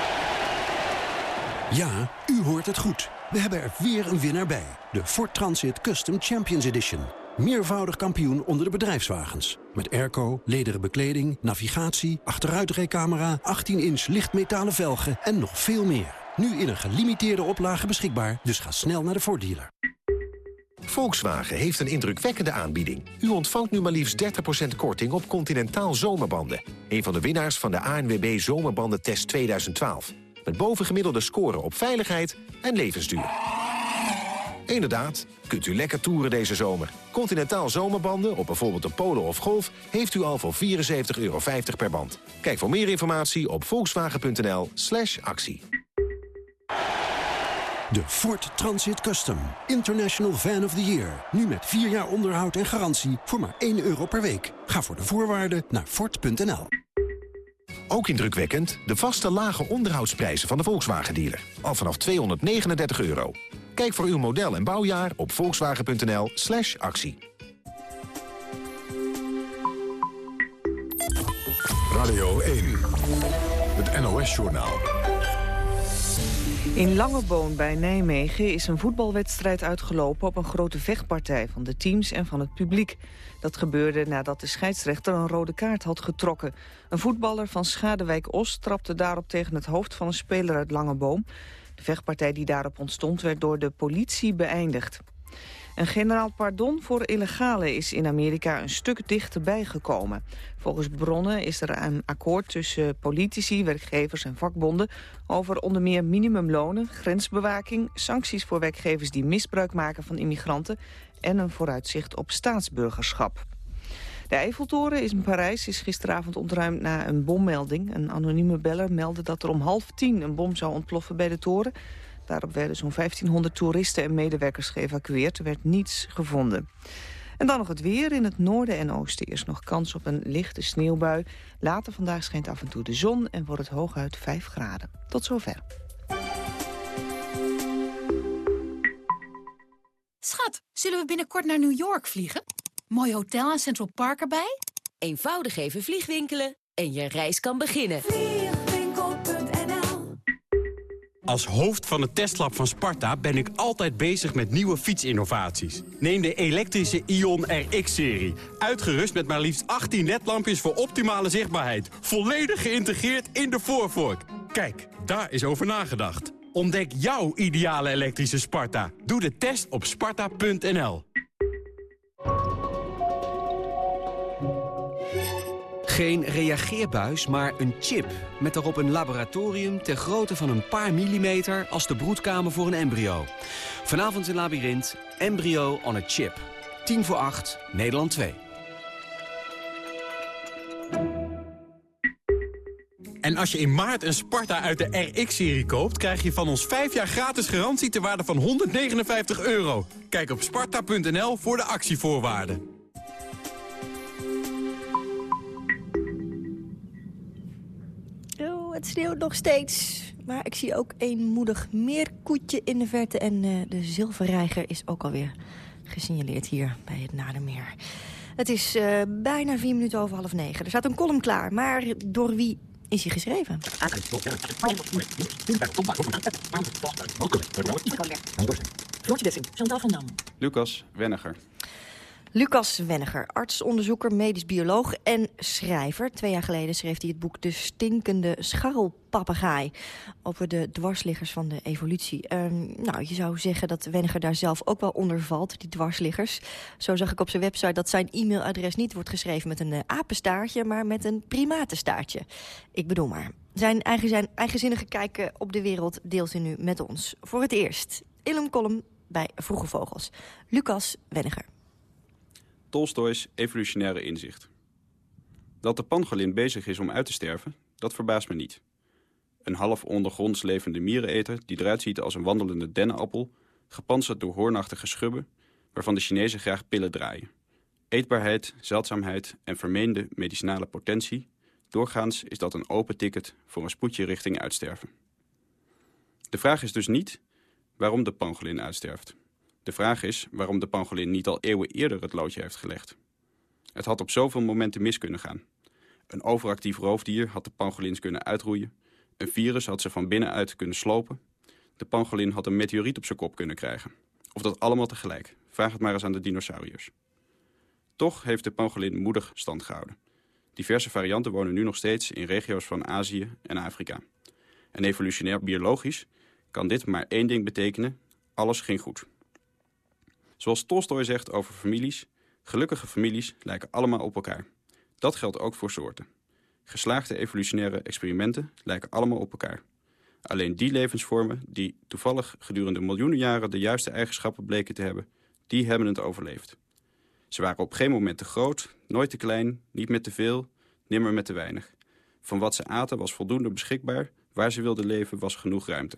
Ja, u hoort het goed. We hebben er weer een winnaar bij. De Ford Transit Custom Champions Edition. Meervoudig kampioen onder de bedrijfswagens. Met airco, lederen bekleding, navigatie, achteruitrijcamera... 18-inch lichtmetalen velgen en nog veel meer. Nu in een gelimiteerde oplage beschikbaar, dus ga snel naar de Ford dealer. Volkswagen heeft een indrukwekkende aanbieding. U ontvangt nu maar liefst 30% korting op Continentaal zomerbanden. Een van de winnaars van de ANWB Zomerbandentest 2012. Met bovengemiddelde scoren op veiligheid en levensduur. Inderdaad, kunt u lekker toeren deze zomer. Continentaal zomerbanden op bijvoorbeeld een Polo of Golf... heeft u al voor 74,50 euro per band. Kijk voor meer informatie op volkswagen.nl slash actie. De Ford Transit Custom. International Van of the Year. Nu met 4 jaar onderhoud en garantie voor maar 1 euro per week. Ga voor de voorwaarden naar Ford.nl. Ook indrukwekkend de vaste lage onderhoudsprijzen van de Volkswagen-dealer. Al vanaf 239 euro. Kijk voor uw model en bouwjaar op volkswagen.nl slash actie. Radio 1, het NOS-journaal. In Langeboon bij Nijmegen is een voetbalwedstrijd uitgelopen... op een grote vechtpartij van de teams en van het publiek. Dat gebeurde nadat de scheidsrechter een rode kaart had getrokken. Een voetballer van Schadewijk-Os trapte daarop tegen het hoofd van een speler uit Langeboom. De vechtpartij die daarop ontstond werd door de politie beëindigd. Een generaal pardon voor illegale is in Amerika een stuk dichterbij gekomen. Volgens bronnen is er een akkoord tussen politici, werkgevers en vakbonden... over onder meer minimumlonen, grensbewaking, sancties voor werkgevers die misbruik maken van immigranten... en een vooruitzicht op staatsburgerschap. De Eiffeltoren in Parijs is gisteravond ontruimd na een bommelding. Een anonieme beller meldde dat er om half tien een bom zou ontploffen bij de toren. Daarop werden zo'n 1500 toeristen en medewerkers geëvacueerd. Er werd niets gevonden. En dan nog het weer. In het noorden en oosten is nog kans op een lichte sneeuwbui. Later vandaag schijnt af en toe de zon en wordt het hooguit 5 graden. Tot zover. Schat, zullen we binnenkort naar New York vliegen? Mooi hotel en Central Park erbij? Eenvoudig even vliegwinkelen en je reis kan beginnen. Als hoofd van het testlab van Sparta ben ik altijd bezig met nieuwe fietsinnovaties. Neem de elektrische Ion RX-serie. Uitgerust met maar liefst 18 ledlampjes voor optimale zichtbaarheid. Volledig geïntegreerd in de voorvork. Kijk, daar is over nagedacht. Ontdek jouw ideale elektrische Sparta. Doe de test op sparta.nl. Geen reageerbuis, maar een chip. Met daarop een laboratorium ter grootte van een paar millimeter... als de broedkamer voor een embryo. Vanavond in Labyrinth, embryo on a chip. 10 voor 8, Nederland 2. En als je in maart een Sparta uit de RX-serie koopt... krijg je van ons 5 jaar gratis garantie ter waarde van 159 euro. Kijk op sparta.nl voor de actievoorwaarden. Het sneeuwt nog steeds. Maar ik zie ook een moedig meerkoetje in de verte. En uh, de zilverreiger is ook alweer gesignaleerd hier bij het Nadermeer. Het is uh, bijna vier minuten over half negen. Er staat een column klaar, maar door wie is hij geschreven? Lucas Wenniger. Lucas Wenniger, arts, onderzoeker, medisch bioloog en schrijver. Twee jaar geleden schreef hij het boek De Stinkende Scharrelpapegaai... over de dwarsliggers van de evolutie. Uh, nou, je zou zeggen dat Wenniger daar zelf ook wel onder valt, die dwarsliggers. Zo zag ik op zijn website dat zijn e-mailadres niet wordt geschreven met een uh, apenstaartje... maar met een primatenstaartje. Ik bedoel maar. Zijn, eigen, zijn eigenzinnige kijken op de wereld deelt hij nu met ons. Voor het eerst een column bij Vroege Vogels. Lucas Wenniger. Tolstoys evolutionaire inzicht. Dat de pangolin bezig is om uit te sterven, dat verbaast me niet. Een half ondergronds levende miereneter die eruit ziet als een wandelende dennenappel... gepantserd door hoornachtige schubben, waarvan de Chinezen graag pillen draaien. Eetbaarheid, zeldzaamheid en vermeende medicinale potentie... doorgaans is dat een open ticket voor een spoedje richting uitsterven. De vraag is dus niet waarom de pangolin uitsterft... De vraag is waarom de pangolin niet al eeuwen eerder het loodje heeft gelegd. Het had op zoveel momenten mis kunnen gaan. Een overactief roofdier had de pangolins kunnen uitroeien. Een virus had ze van binnenuit kunnen slopen. De pangolin had een meteoriet op zijn kop kunnen krijgen. Of dat allemaal tegelijk. Vraag het maar eens aan de dinosauriërs. Toch heeft de pangolin moedig stand gehouden. Diverse varianten wonen nu nog steeds in regio's van Azië en Afrika. En evolutionair biologisch kan dit maar één ding betekenen. Alles ging goed. Zoals Tolstoy zegt over families, gelukkige families lijken allemaal op elkaar. Dat geldt ook voor soorten. Geslaagde evolutionaire experimenten lijken allemaal op elkaar. Alleen die levensvormen die toevallig gedurende miljoenen jaren de juiste eigenschappen bleken te hebben, die hebben het overleefd. Ze waren op geen moment te groot, nooit te klein, niet met te veel, nimmer met te weinig. Van wat ze aten was voldoende beschikbaar, waar ze wilden leven was genoeg ruimte.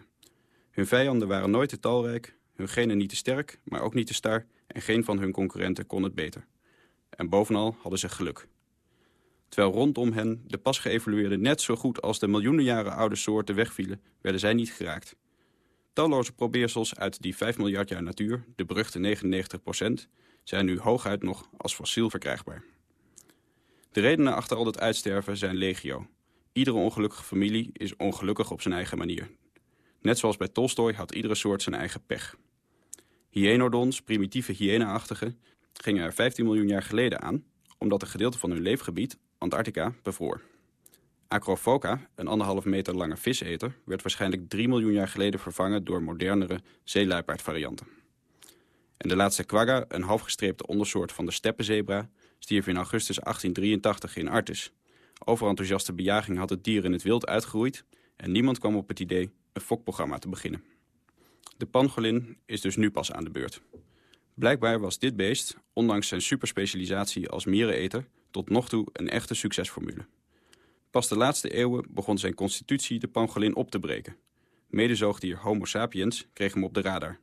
Hun vijanden waren nooit te talrijk, hun genen niet te sterk, maar ook niet te star en geen van hun concurrenten kon het beter. En bovenal hadden ze geluk. Terwijl rondom hen de pas geëvolueerde net zo goed als de miljoenen jaren oude soorten wegvielen, werden zij niet geraakt. Talloze probeersels uit die 5 miljard jaar natuur, de beruchte 99% zijn nu hooguit nog als fossiel verkrijgbaar. De redenen achter al dat uitsterven zijn legio. Iedere ongelukkige familie is ongelukkig op zijn eigen manier. Net zoals bij Tolstoy had iedere soort zijn eigen pech. Hyenodons, primitieve hyena-achtigen, gingen er 15 miljoen jaar geleden aan... omdat een gedeelte van hun leefgebied, Antarctica, bevroor. Acrophoca, een anderhalf meter lange viseter... werd waarschijnlijk 3 miljoen jaar geleden vervangen door modernere zeeluipaardvarianten. En de laatste quagga, een halfgestreepte ondersoort van de steppenzebra... stierf in augustus 1883 in Artes. Overenthousiaste bejaging had het dier in het wild uitgeroeid... en niemand kwam op het idee een fokprogramma te beginnen. De pangolin is dus nu pas aan de beurt. Blijkbaar was dit beest, ondanks zijn superspecialisatie als miereneter... tot nog toe een echte succesformule. Pas de laatste eeuwen begon zijn constitutie de pangolin op te breken. Medezoogdier Homo sapiens kreeg hem op de radar.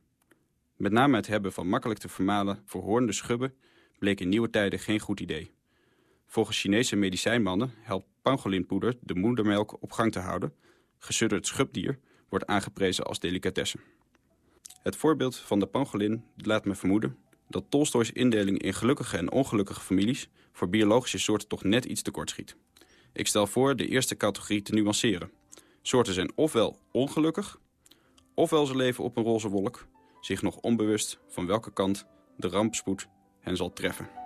Met name het hebben van makkelijk te vermalen verhoornde schubben bleek in nieuwe tijden geen goed idee. Volgens Chinese medicijnmannen helpt pangolinpoeder de moedermelk op gang te houden. Gesudderd schubdier wordt aangeprezen als delicatesse. Het voorbeeld van de pangolin laat me vermoeden dat Tolstoys indeling in gelukkige en ongelukkige families voor biologische soorten toch net iets tekort schiet. Ik stel voor de eerste categorie te nuanceren. Soorten zijn ofwel ongelukkig, ofwel ze leven op een roze wolk, zich nog onbewust van welke kant de rampspoed hen zal treffen.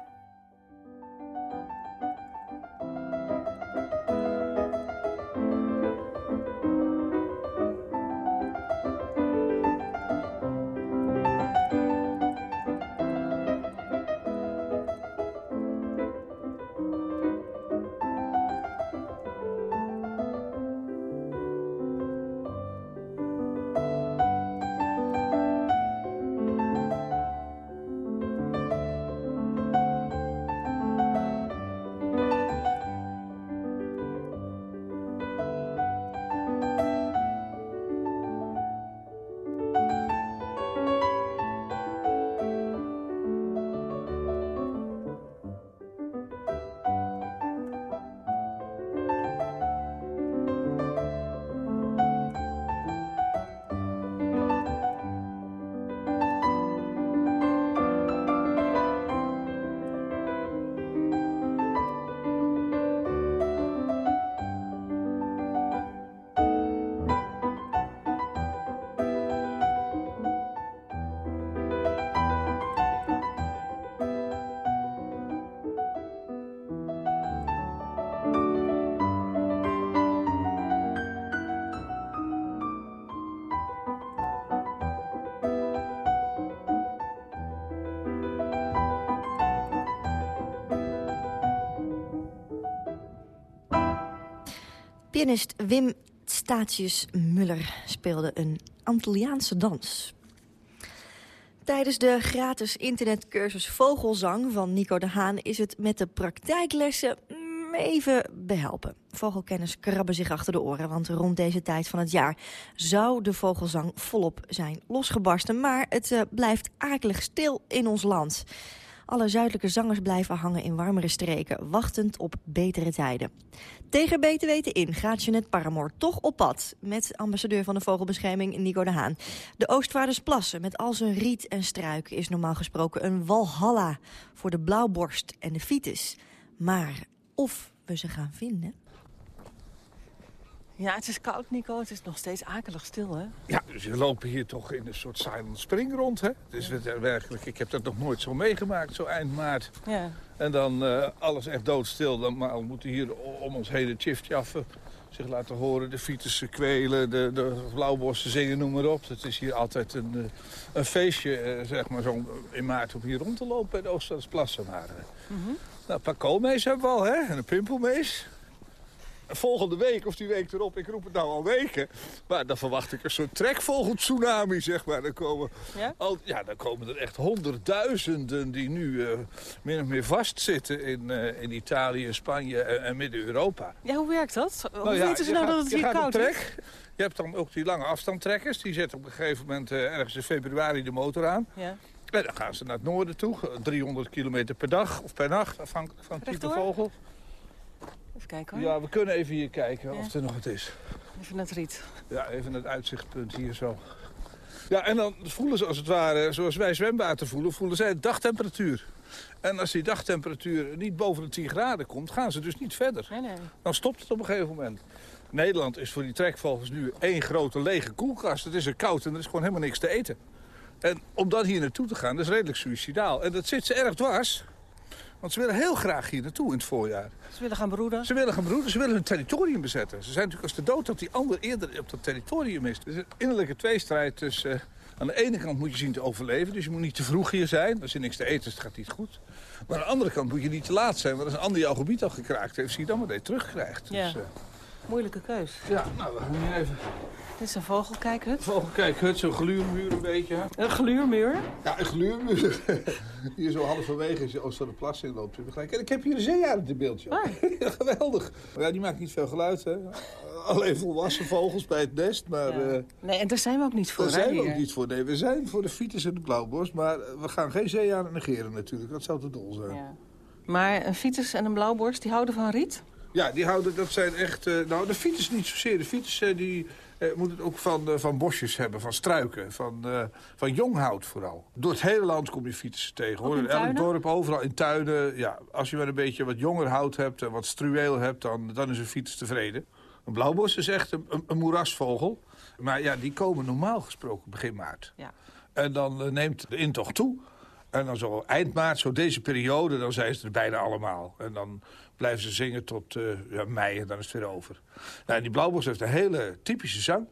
Pianist Wim Statius Muller speelde een Antilliaanse dans. Tijdens de gratis internetcursus Vogelzang van Nico de Haan... is het met de praktijklessen mm, even behelpen. Vogelkenners krabben zich achter de oren, want rond deze tijd van het jaar... zou de vogelzang volop zijn losgebarsten. Maar het uh, blijft akelig stil in ons land. Alle zuidelijke zangers blijven hangen in warmere streken, wachtend op betere tijden. Tegen beter weten in gaat Jeanette Paramoor toch op pad... met ambassadeur van de vogelbescherming Nico de Haan. De Oostvaardersplassen met al zijn riet en struik... is normaal gesproken een walhalla voor de blauwborst en de fiets. Maar of we ze gaan vinden... Ja, het is koud, Nico. Het is nog steeds akelig stil, hè? Ja, dus we lopen hier toch in een soort silent spring rond, hè? Dus ja. werkelijk, ik heb dat nog nooit zo meegemaakt, zo eind maart. Ja. En dan uh, alles echt doodstil. Dan maar we moeten hier om ons heen de chiftjaffen zich laten horen. De fietsen kwelen, de, de blauwbossen zingen, noem maar op. Het is hier altijd een, eh, een feestje, zeg maar, zo in maart om hier rond te lopen bij de. Maar, mm -hmm. nou, een paar koolmees hebben we al, hè? En een pimpelmees volgende week of die week erop, ik roep het nou al weken. Maar dan verwacht ik een soort trekvogel-tsunami, zeg maar. Dan komen, ja? Al, ja, dan komen er echt honderdduizenden die nu uh, min of meer vastzitten in, uh, in Italië, Spanje en, en Midden-Europa. Ja, hoe werkt dat? Nou hoe ja, weten ze nou dat het hier koud is? Je hebt dan ook die lange afstandtrekkers. Die zetten op een gegeven moment uh, ergens in februari de motor aan. Ja. En dan gaan ze naar het noorden toe. 300 kilometer per dag of per nacht, afhankelijk van het type vogel. Even kijken hoor. Ja, we kunnen even hier kijken ja. of er nog wat is. Even het riet. Ja, even het uitzichtpunt hier zo. Ja, en dan voelen ze als het ware, zoals wij zwembaten voelen, voelen zij dagtemperatuur. En als die dagtemperatuur niet boven de 10 graden komt, gaan ze dus niet verder. Nee, nee. Dan stopt het op een gegeven moment. Nederland is voor die trekvogels nu één grote lege koelkast. Het is er koud en er is gewoon helemaal niks te eten. En om dan hier naartoe te gaan, dat is redelijk suicidaal. En dat zit ze erg dwars. Want ze willen heel graag hier naartoe in het voorjaar. Ze willen gaan broeden? Ze willen gaan broeden, ze willen hun territorium bezetten. Ze zijn natuurlijk als de dood dat die ander eerder op dat territorium is. Er is een innerlijke tweestrijd tussen Aan de ene kant moet je zien te overleven, dus je moet niet te vroeg hier zijn. Als je niks te eten is, het gaat niet goed. Maar aan de andere kant moet je niet te laat zijn. Want als een ander jouw gebied al gekraakt heeft, zie je dan je terugkrijgt. Ja. Dus, uh... Moeilijke keus. Ja, nou, we gaan hier even... Dit is een vogelkijkhut. Vogelkijkhut, zo'n gluurmuur een beetje. Een gluurmuur? Ja, een gluurmuur. hier zo halverwege als je Oosterplas in loopt. En ik heb hier een zeearend in beeldje. Ah. geweldig. Maar ja, die maakt niet veel geluid, hè. Alleen volwassen vogels bij het nest, maar... Ja. Uh, nee, en daar zijn we ook niet voor, Daar zijn we hier. ook niet voor. Nee, we zijn voor de fiets en de blauwborst. Maar we gaan geen zeearend negeren natuurlijk. Dat zou te dol zijn. Ja. Maar een fiets en een blauwborst, die houden van riet? Ja, die houden, dat zijn echt... Uh, nou, de fiets niet zozeer. De fiets uh, die moet het ook van, van bosjes hebben, van struiken, van, van jong hout vooral. Door het hele land kom je fietsen tegen. Hoor. In elk dorp, overal in tuinen. Ja, als je maar een beetje wat jonger hout hebt en wat struweel hebt, dan, dan is een fiets tevreden. Een blauwbos is echt een, een, een, moerasvogel. Maar ja, die komen normaal gesproken begin maart. Ja. En dan neemt de intocht toe. En dan zo eind maart, zo deze periode, dan zijn ze er bijna allemaal. En dan blijven ze zingen tot uh, ja, mei en dan is het weer over. Nou, die blauwbos heeft een hele typische zang.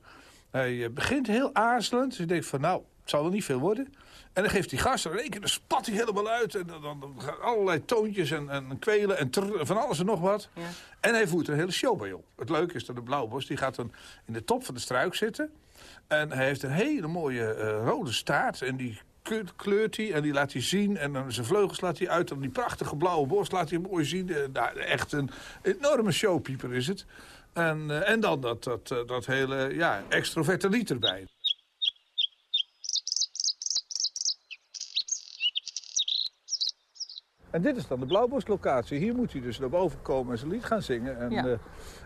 Hij begint heel aarzelend. Dus je denkt van nou, het zal wel niet veel worden. En dan geeft die gast er in één keer, dan spat hij helemaal uit. En dan, dan, gaan allerlei toontjes en, en kwelen en trrr, van alles en nog wat. Ja. En hij voert er een hele show bij op. Het leuke is dat de blauwbos, die gaat dan in de top van de struik zitten. En hij heeft een hele mooie uh, rode staart. En die kleurt hij en die laat hij zien. En dan zijn vleugels laat hij uit. En die prachtige blauwe borst laat hij mooi zien. Uh, nou, echt een enorme showpieper is het. En, uh, en dan dat, dat, uh, dat hele ja, extroverte lied erbij. En dit is dan de blauwboslocatie. Hier moet hij dus naar boven komen en zijn lied gaan zingen. En, Ja. uh,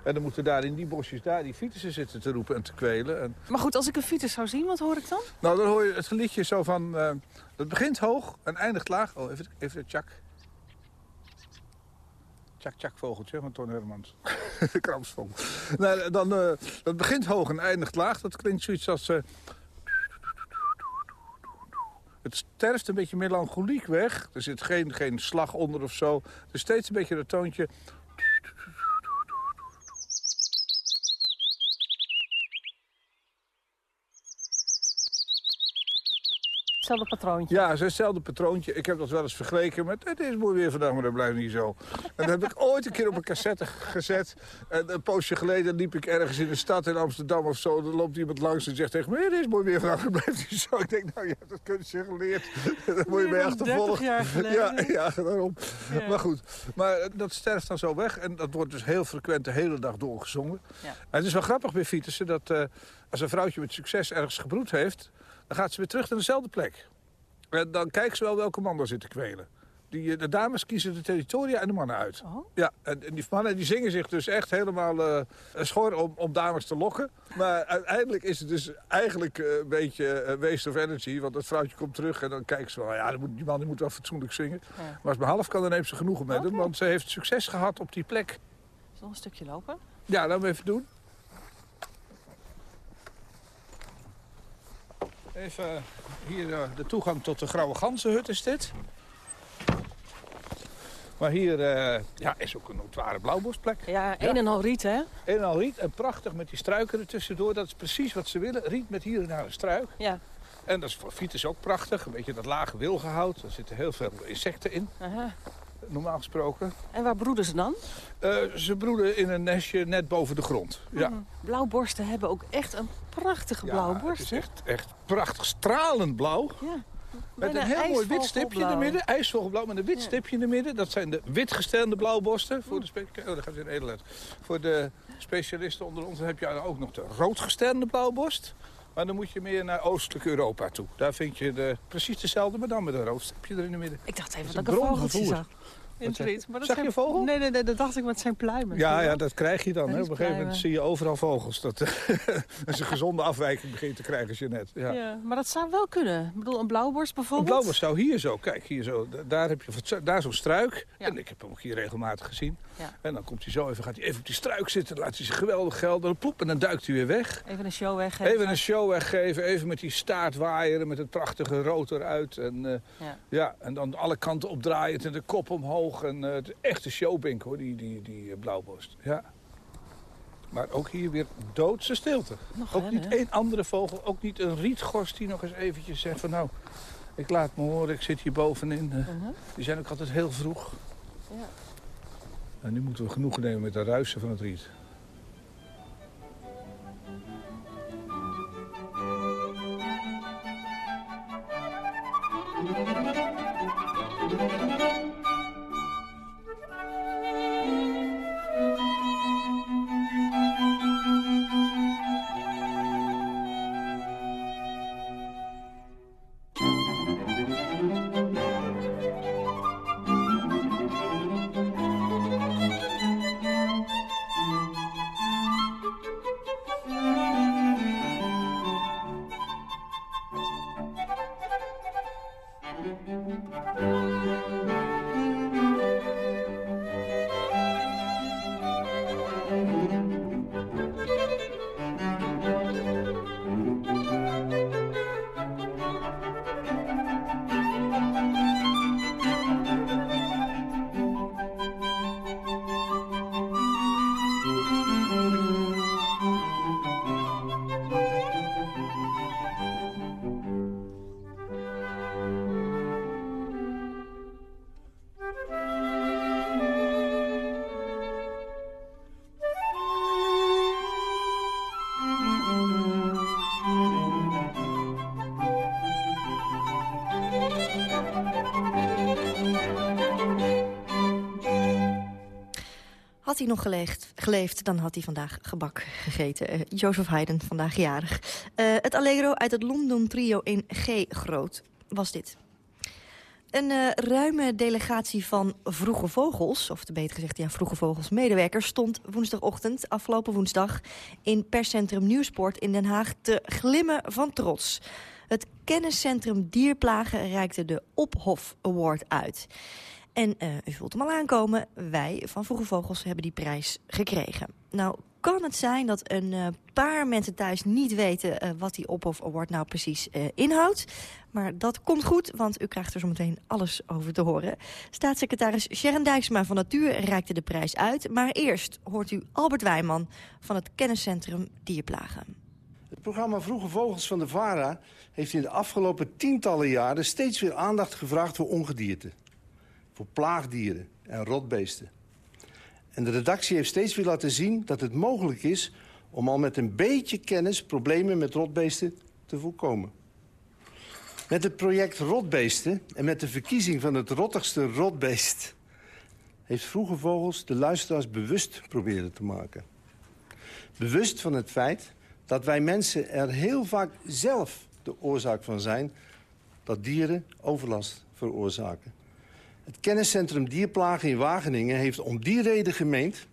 en dan moeten daar in die bosjes daar die fietsen zitten te roepen en te kwelen. En, Maar goed, als ik een fiets zou zien, wat hoor ik dan? nou, dan hoor je het liedje zo van... Uh, het begint hoog en eindigt laag. Oh, even, even tjak. Tjak, tjak, vogeltje van Ton Hermans. de kramsvogel. Nou, dan, uh, dat begint hoog en eindigt laag. Dat klinkt zoiets als... Het sterft een beetje melancholiek weg. Er zit geen, geen slag onder of zo. Er is steeds een beetje dat toontje... Hetzelfde patroontje. Ja, het is hetzelfde patroontje. Ik heb dat wel eens vergeleken met... Het is mooi weer vandaag, maar dat blijft niet zo. En dat heb ik ooit een keer op een cassette gezet. En een poosje geleden liep ik ergens in de stad in Amsterdam of zo. Dan loopt iemand langs en zegt tegen me... Het is mooi weer vandaag, maar dat blijft niet zo. Ik denk, nou, je hebt het kunstje geleerd. Dan word je mee achtervolgd. jaar Ja, ja, daarom. Ja. Maar goed, maar dat sterft dan zo weg. En dat wordt dus heel frequent de hele dag doorgezongen. Ja. En het is wel grappig bij fietsen dat uh, als een vrouwtje met succes ergens gebroed heeft... dan gaat ze weer terug naar dezelfde plek. En dan kijken ze wel welke man daar zit te kwelen. Die, de dames kiezen de territoria en de mannen uit. Oh. Ja, en, en die mannen die zingen zich dus echt helemaal uh, schor om, om dames te lokken. Maar uiteindelijk is het dus eigenlijk uh, een beetje waste of energy. Want dat vrouwtje komt terug en dan kijken ze wel... ja, die man die moet wel fatsoenlijk zingen. Ja. Maar als het maar half kan, dan neemt ze genoegen met okay. hem. Want ze heeft succes gehad op die plek. Zal een stukje lopen? Ja, laten we even doen. Even hier uh, de toegang tot de Grauwe Ganzenhut is dit. Maar hier uh, ja, is ook een notoire blauwbosplek. Ja, een ja. en al riet, hè? Een en al riet. En prachtig met die struiken er tussendoor. Dat is precies wat ze willen. Riet met hier en daar een struik. Ja. En dat is voor fietsers ook prachtig. Een beetje dat lage wilgehout. Er zitten heel veel insecten in. Aha. Normaal gesproken. En waar broeden ze dan? Uh, ze broeden in een nestje net boven de grond. Ja. Mm. Blauwborsten hebben ook echt een prachtige ja, blauwe borst. Het is echt, echt prachtig stralend blauw. Ja. Met een heel mooi wit stipje in de midden. IJsvogelblauw met een wit stipje in de midden. Dat zijn de witgestelde blauwborsten. Voor de, oh, dat gaat in Edelet. Voor de specialisten onder ons heb je ook nog de roodgestelde blauwborst. Maar dan moet je meer naar oostelijk Europa toe. Daar vind je de, precies dezelfde, maar dan met een rood stipje er in de midden. Ik dacht even dat, dat ik een vogeltje zag. Maar dat Zag zijn... je vogel? Nee, nee, nee, dat dacht ik met zijn pluimen. Ja, ja dat krijg je dan. Hè. Op een gegeven moment zie je overal vogels. Dat is een gezonde afwijking begint te krijgen als je net. Ja. ja. maar dat zou wel kunnen. Ik bedoel, een blauwborst bijvoorbeeld? Een blauwborst zou hier zo, kijk hier zo, daar heb je daar zo'n struik. Ja. En ik heb hem ook hier regelmatig gezien. Ja. En dan komt hij zo even, gaat hij even op die struik zitten, laat hij zich geweldig gelden. Ploep en dan duikt hij weer weg. Even een show weggeven. Even een show weggeven, even met die staart waaieren, met het prachtige rood eruit. En, uh, ja. ja. en dan alle kanten opdraaiend en de kop omhoog. En uh, echte showbink hoor, die, die, die uh, blauwborst. Ja. Maar ook hier weer doodse stilte. ook niet één andere vogel, ook niet een rietgors die nog eens eventjes zegt van nou, ik laat me horen, ik zit hier bovenin. Uh, Die zijn ook altijd heel vroeg. Ja. En nu moeten we genoegen nemen met de ruisen van het riet. Nog geleefd, dan had hij vandaag gebak gegeten. Uh, Joseph Haydn, vandaag jarig. Uh, het Allegro uit het London Trio in G groot was dit. Een uh, ruime delegatie van Vroege Vogels, of te beter gezegd ja, Vroege Vogels medewerkers... stond woensdagochtend, afgelopen woensdag, in perscentrum Nieuwsport in Den Haag te glimmen van trots. Het kenniscentrum Dierplagen reikte de Ophof Award uit. En uh, u voelt hem al aankomen, wij van Vroege Vogels hebben die prijs gekregen. Nou, kan het zijn dat een uh, paar mensen thuis niet weten uh, wat die Ophof Award nou precies inhoudt. Maar dat komt goed, want u krijgt er zo meteen alles over te horen. Staatssecretaris Sharon Dijksma van Natuur reikte de prijs uit. Maar eerst hoort u Albert Wijman van het kenniscentrum Dierplagen. Het programma Vroege Vogels van de VARA heeft in de afgelopen tientallen jaren steeds weer aandacht gevraagd voor ongedierte voor plaagdieren en rotbeesten. En de redactie heeft steeds weer laten zien dat het mogelijk is... om al met een beetje kennis problemen met rotbeesten te voorkomen. Met het project Rotbeesten en met de verkiezing van het rottigste rotbeest... heeft Vroege Vogels de luisteraars bewust proberen te maken. Bewust van het feit dat wij mensen er heel vaak zelf de oorzaak van zijn... dat dieren overlast veroorzaken. Het kenniscentrum Dierplagen in Wageningen heeft om die reden gemeend...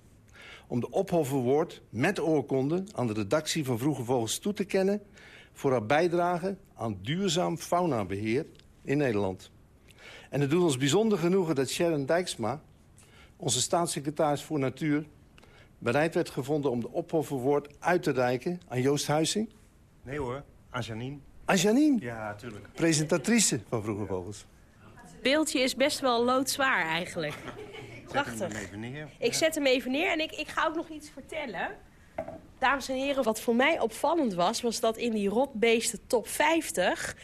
om de ophofferwoord met oorkonde aan de redactie van Vroege Vogels toe te kennen... voor haar bijdrage aan duurzaam faunabeheer in Nederland. En het doet ons bijzonder genoegen dat Sharon Dijksma... onze staatssecretaris voor Natuur... bereid werd gevonden om de ophofferwoord uit te reiken aan Joost Huizing. Nee hoor, aan Janine. Aan Janine? Ja, natuurlijk. Presentatrice van Vroege Vogels beeldje is best wel loodzwaar eigenlijk. Prachtig. Zet hem even neer. Ik zet hem even neer en ik, ik ga ook nog iets vertellen. Dames en heren, wat voor mij opvallend was... was dat in die rotbeesten top 50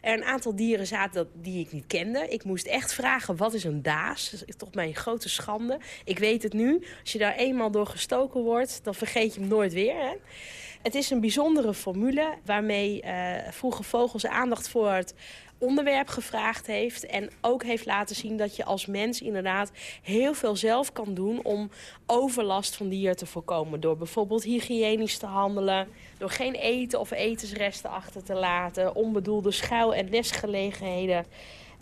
er een aantal dieren zaten die ik niet kende. Ik moest echt vragen, wat is een daas? Dat is toch mijn grote schande. Ik weet het nu. Als je daar eenmaal door gestoken wordt, dan vergeet je hem nooit weer. Hè? Het is een bijzondere formule waarmee uh, Vroege Vogels aandacht voor het onderwerp gevraagd heeft. En ook heeft laten zien dat je als mens inderdaad heel veel zelf kan doen... om overlast van dieren te voorkomen. Door bijvoorbeeld hygiënisch te handelen. Door geen eten of etensresten achter te laten. Onbedoelde schuil- en nestgelegenheden.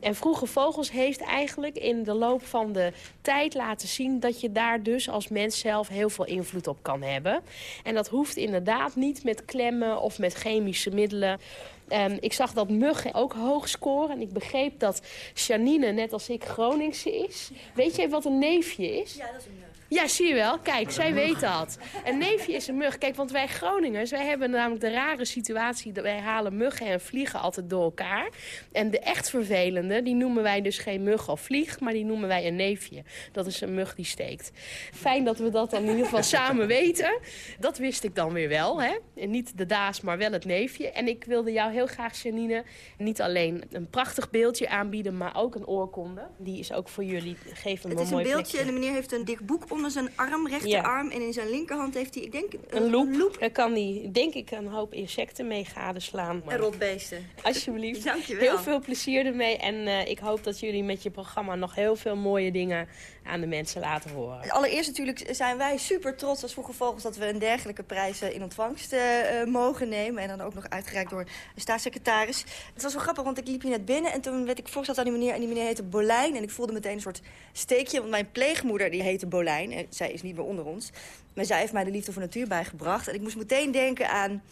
En Vroege Vogels heeft eigenlijk in de loop van de tijd laten zien... dat je daar dus als mens zelf heel veel invloed op kan hebben. En dat hoeft inderdaad niet met klemmen of met chemische middelen. Um, ik zag dat muggen ook hoog scoren. En ik begreep dat Janine, net als ik, Groningse is. Weet je wat een neefje is? Ja, dat is een. Ja, zie je wel. Kijk, zij weet dat. Een neefje is een mug. Kijk, want wij Groningers, wij hebben namelijk de rare situatie... dat wij halen muggen en vliegen altijd door elkaar. En de echt vervelende, die noemen wij dus geen mug of vlieg... maar die noemen wij een neefje. Dat is een mug die steekt. Fijn dat we dat dan in ieder geval samen weten. Dat wist ik dan weer wel, hè. En niet de daas, maar wel het neefje. En ik wilde jou heel graag, Janine, niet alleen een prachtig beeldje aanbieden... maar ook een oorkonde. Die is ook voor jullie. Geef hem Het een is een mooi beeldje plekje. en de meneer heeft een dik boek onder zijn arm, rechterarm. En in zijn linkerhand heeft hij, ik denk, Een loop. Daar kan hij, denk ik, een hoop insecten mee gadeslaan. En rotbeesten. Alsjeblieft. Dankjewel. Heel veel plezier ermee. En eh, ik hoop dat jullie met je programma nog heel veel mooie dingen aan de mensen laten horen. Allereerst natuurlijk zijn wij super trots als Vroege Vogels... dat we een dergelijke prijs eh, in ontvangst eh, eh, mogen nemen. En dan ook nog uitgereikt door de staatssecretaris. Het was wel grappig, want ik liep hier net binnen... en toen werd ik voorgesteld aan die meneer. En die meneer heette Bolijn. En ik voelde meteen een soort steekje. Want mijn pleegmoeder die heette Bolijn. En zij is niet meer onder ons. Maar zij heeft mij de liefde voor natuur bijgebracht. En ik moest meteen denken aan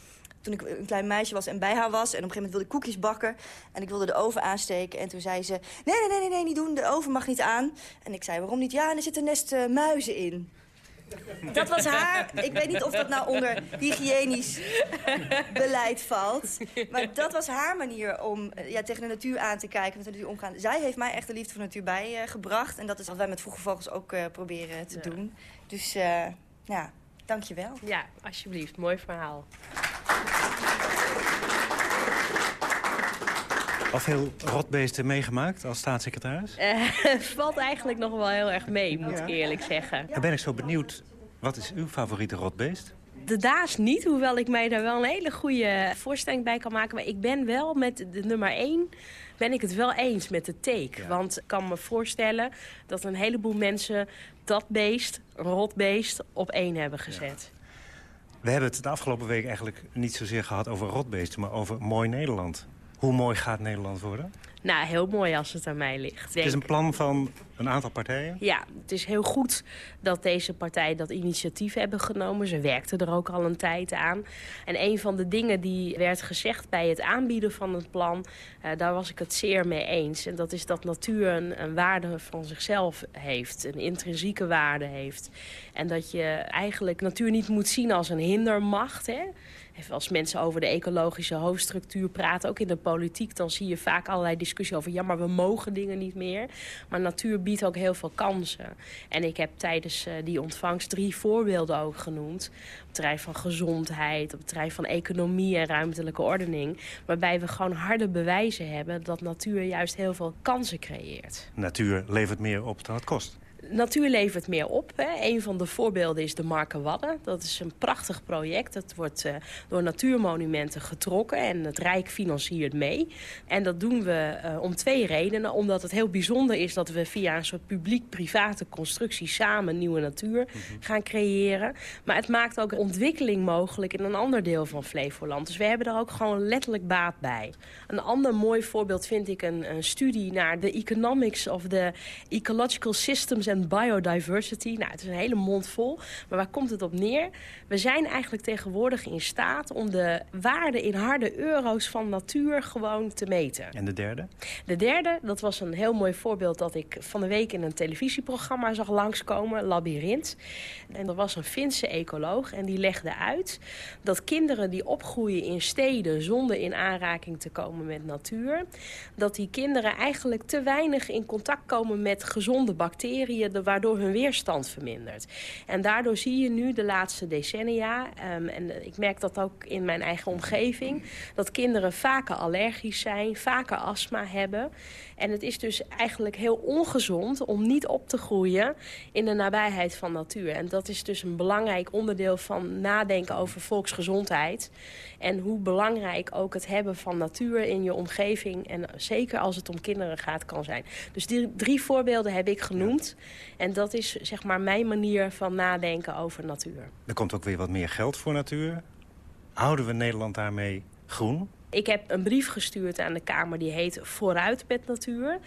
toen ik een klein meisje was en bij haar was. En op een gegeven moment wilde ik koekjes bakken. En ik wilde de oven aansteken. En toen zei ze, nee, nee, nee, nee, nee niet doen. De oven mag niet aan. En ik zei, waarom niet? Ja, en er zit een nest eh, muizen in. Dat was haar. Ik weet niet of dat nou onder hygiënisch beleid valt. Maar dat was haar manier om eh, ja, tegen de natuur aan te kijken, met de natuur omgaan. Zij heeft mij echt de liefde voor de natuur bijgebracht. en dat is wat wij met Vroege Vogels ook eh, proberen te doen. Dus eh ja, dankjewel. Ja, alsjeblieft. Mooi verhaal. Al veel rotbeesten meegemaakt als staatssecretaris? Eh, valt eigenlijk nog wel heel erg mee, moet ik eerlijk zeggen. Dan ben ik zo benieuwd, wat is uw favoriete rotbeest? De daas niet, hoewel ik mij daar wel een hele goede voorstelling bij kan maken. Maar ik ben wel met de nummer 1 ben ik het wel eens met de take. Want ik kan me voorstellen dat een heleboel mensen dat beest, rotbeest, op één hebben gezet. We hebben het de afgelopen week eigenlijk niet zozeer gehad over rotbeesten... maar over mooi Nederland. Hoe mooi gaat Nederland worden? Nou, heel mooi als het aan mij ligt. Het is een plan van een aantal partijen. Ja, het is heel goed dat deze partijen dat initiatief hebben genomen. Ze werkten er ook al een tijd aan. En een van de dingen die werd gezegd bij het aanbieden van het plan... Uh, daar was ik het zeer mee eens. En dat is dat natuur een, een waarde van zichzelf heeft. Een intrinsieke waarde heeft. En dat je eigenlijk natuur niet moet zien als een hindermacht... Hè? Als mensen over de ecologische hoofdstructuur praten, ook in de politiek... dan zie je vaak allerlei discussie over... ja, maar we mogen dingen niet meer. Maar natuur biedt ook heel veel kansen. En ik heb tijdens uh, die ontvangst drie voorbeelden ook genoemd. Op het terrein van gezondheid, op het terrein van economie en ruimtelijke ordening. Waarbij we gewoon harde bewijzen hebben dat natuur juist heel veel kansen creëert. Natuur levert meer op dan het kost. Natuur levert meer op. Hè. Een van de voorbeelden is de Marken Wadden. Dat is een prachtig project. Dat wordt uh, door natuurmonumenten getrokken en het Rijk financiert mee. En dat doen we uh, om twee redenen. Omdat het heel bijzonder is dat we via een soort publiek-private constructie samen nieuwe natuur mm -hmm. gaan creëren. Maar het maakt ook ontwikkeling mogelijk in een ander deel van Flevoland. Dus we hebben er ook gewoon letterlijk baat bij. Een ander mooi voorbeeld vind ik een, een studie naar de economics of the ecological systems en biodiversity. Nou, het is een hele mond vol. Maar waar komt het op neer? We zijn eigenlijk tegenwoordig in staat om de waarde in harde euro's van natuur gewoon te meten. En de derde? De derde, dat was een heel mooi voorbeeld dat ik van de week in een televisieprogramma zag langskomen, Labyrinth. En er was een Finse ecoloog en die legde uit dat kinderen die opgroeien in steden zonder in aanraking te komen met natuur, dat die kinderen eigenlijk te weinig in contact komen met gezonde bacteriën, waardoor hun weerstand vermindert. En daardoor zie je nu de laatste decennia, um, en ik merk dat ook in mijn eigen omgeving, dat kinderen vaker allergisch zijn, vaker astma hebben. En het is dus eigenlijk heel ongezond om niet op te groeien in de nabijheid van natuur. En dat is dus een belangrijk onderdeel van nadenken over volksgezondheid. En hoe belangrijk ook het hebben van natuur in je omgeving... en zeker als het om kinderen gaat, kan zijn. Dus drie voorbeelden heb ik genoemd. En dat is zeg maar mijn manier van nadenken over natuur. Er komt ook weer wat meer geld voor natuur. Houden we Nederland daarmee groen? Ik heb een brief gestuurd aan de Kamer die heet Vooruit met Natuur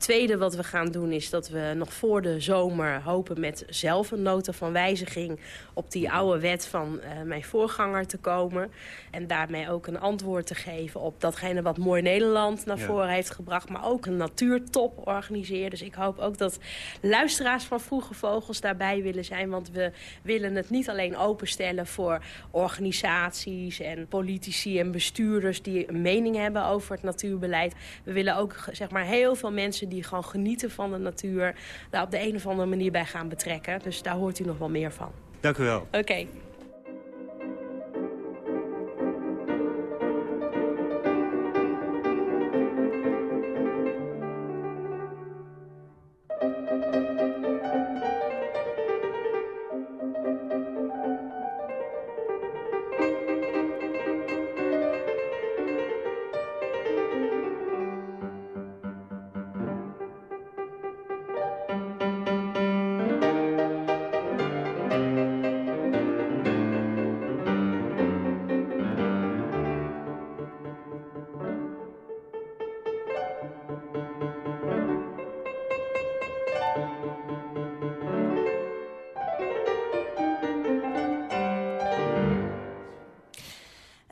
tweede wat we gaan doen is dat we nog voor de zomer hopen met zelf een nota van wijziging op die oude wet van uh, mijn voorganger te komen. En daarmee ook een antwoord te geven op datgene wat Mooi Nederland naar voren heeft gebracht. Maar ook een natuurtop organiseren. Dus ik hoop ook dat luisteraars van Vroege Vogels daarbij willen zijn. Want we willen het niet alleen openstellen voor organisaties en politici en bestuurders die een mening hebben over het natuurbeleid. We willen ook zeg maar, heel veel mensen die gewoon genieten van de natuur... daar op de een of andere manier bij gaan betrekken. Dus daar hoort u nog wel meer van. Dank u wel. Oké.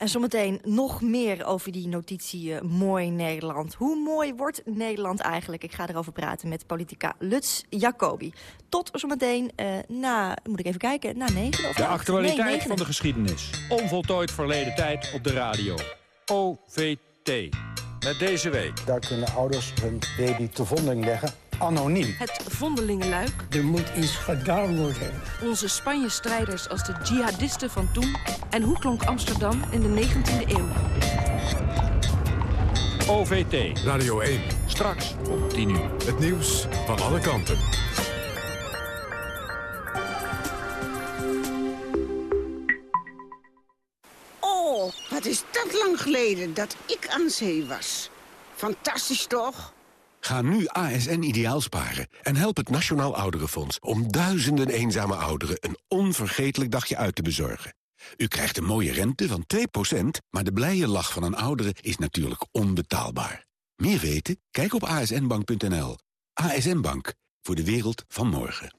En zometeen nog meer over die notitie uh, Mooi Nederland. Hoe mooi wordt Nederland eigenlijk? Ik ga erover praten met politica Lutz Jacobi. Tot zometeen uh, na, moet ik even kijken, na negen of De actualiteit van de geschiedenis. Onvoltooid verleden tijd op de radio. OVT. Met deze week. Daar kunnen ouders hun baby te vonding leggen anoniem. Het Vondelingenluik. Er moet iets gedaan worden. Onze Spanje-strijders als de jihadisten van toen. En hoe klonk Amsterdam in de 19e eeuw? OVT. Radio 1. Straks om 10 uur. Het nieuws van alle kanten. Oh, wat is dat lang geleden dat ik aan zee was. Fantastisch toch? Ga nu ASN ideaal sparen en help het Nationaal Ouderenfonds... om duizenden eenzame ouderen een onvergetelijk dagje uit te bezorgen. U krijgt een mooie rente van 2%, maar de blije lach van een oudere is natuurlijk onbetaalbaar. Meer weten? Kijk op asnbank.nl. ASN Bank, voor de wereld van morgen.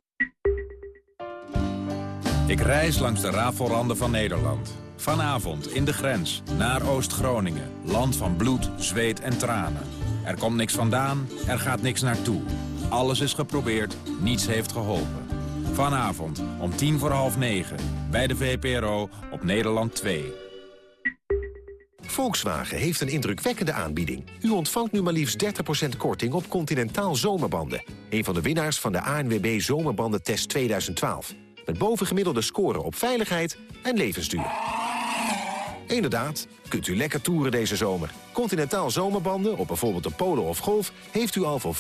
Ik reis langs de rafelranden van Nederland. Vanavond in de grens, naar Oost-Groningen. Land van bloed, zweet en tranen. Er komt niks vandaan, er gaat niks naartoe. Alles is geprobeerd, niets heeft geholpen. Vanavond om tien voor half negen bij de VPRO op Nederland 2. Volkswagen heeft een indrukwekkende aanbieding. U ontvangt nu maar liefst 30% korting op Continentaal Zomerbanden. Een van de winnaars van de ANWB Zomerbandentest 2012. Met bovengemiddelde scoren op veiligheid en levensduur. Inderdaad, kunt u lekker toeren deze zomer. Continentaal zomerbanden op bijvoorbeeld een Polo of Golf... heeft u al voor 74,50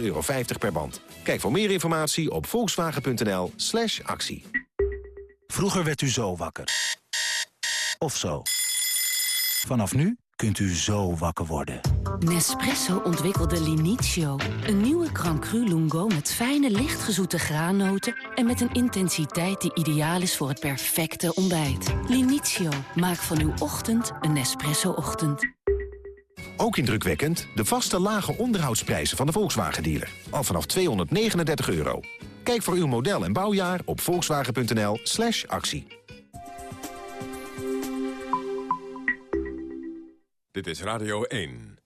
euro per band. Kijk voor meer informatie op volkswagen.nl slash actie. Vroeger werd u zo wakker. Of zo. Vanaf nu kunt u zo wakker worden. Nespresso ontwikkelde Linizio. Een nieuwe Grand Cru Lungo met fijne, lichtgezoete graannoten... en met een intensiteit die ideaal is voor het perfecte ontbijt. Linizio, maak van uw ochtend een Nespresso-ochtend. Ook indrukwekkend de vaste lage onderhoudsprijzen van de Volkswagen-dealer. Al vanaf 239 euro. Kijk voor uw model en bouwjaar op volkswagen.nl slash actie. Dit is Radio 1.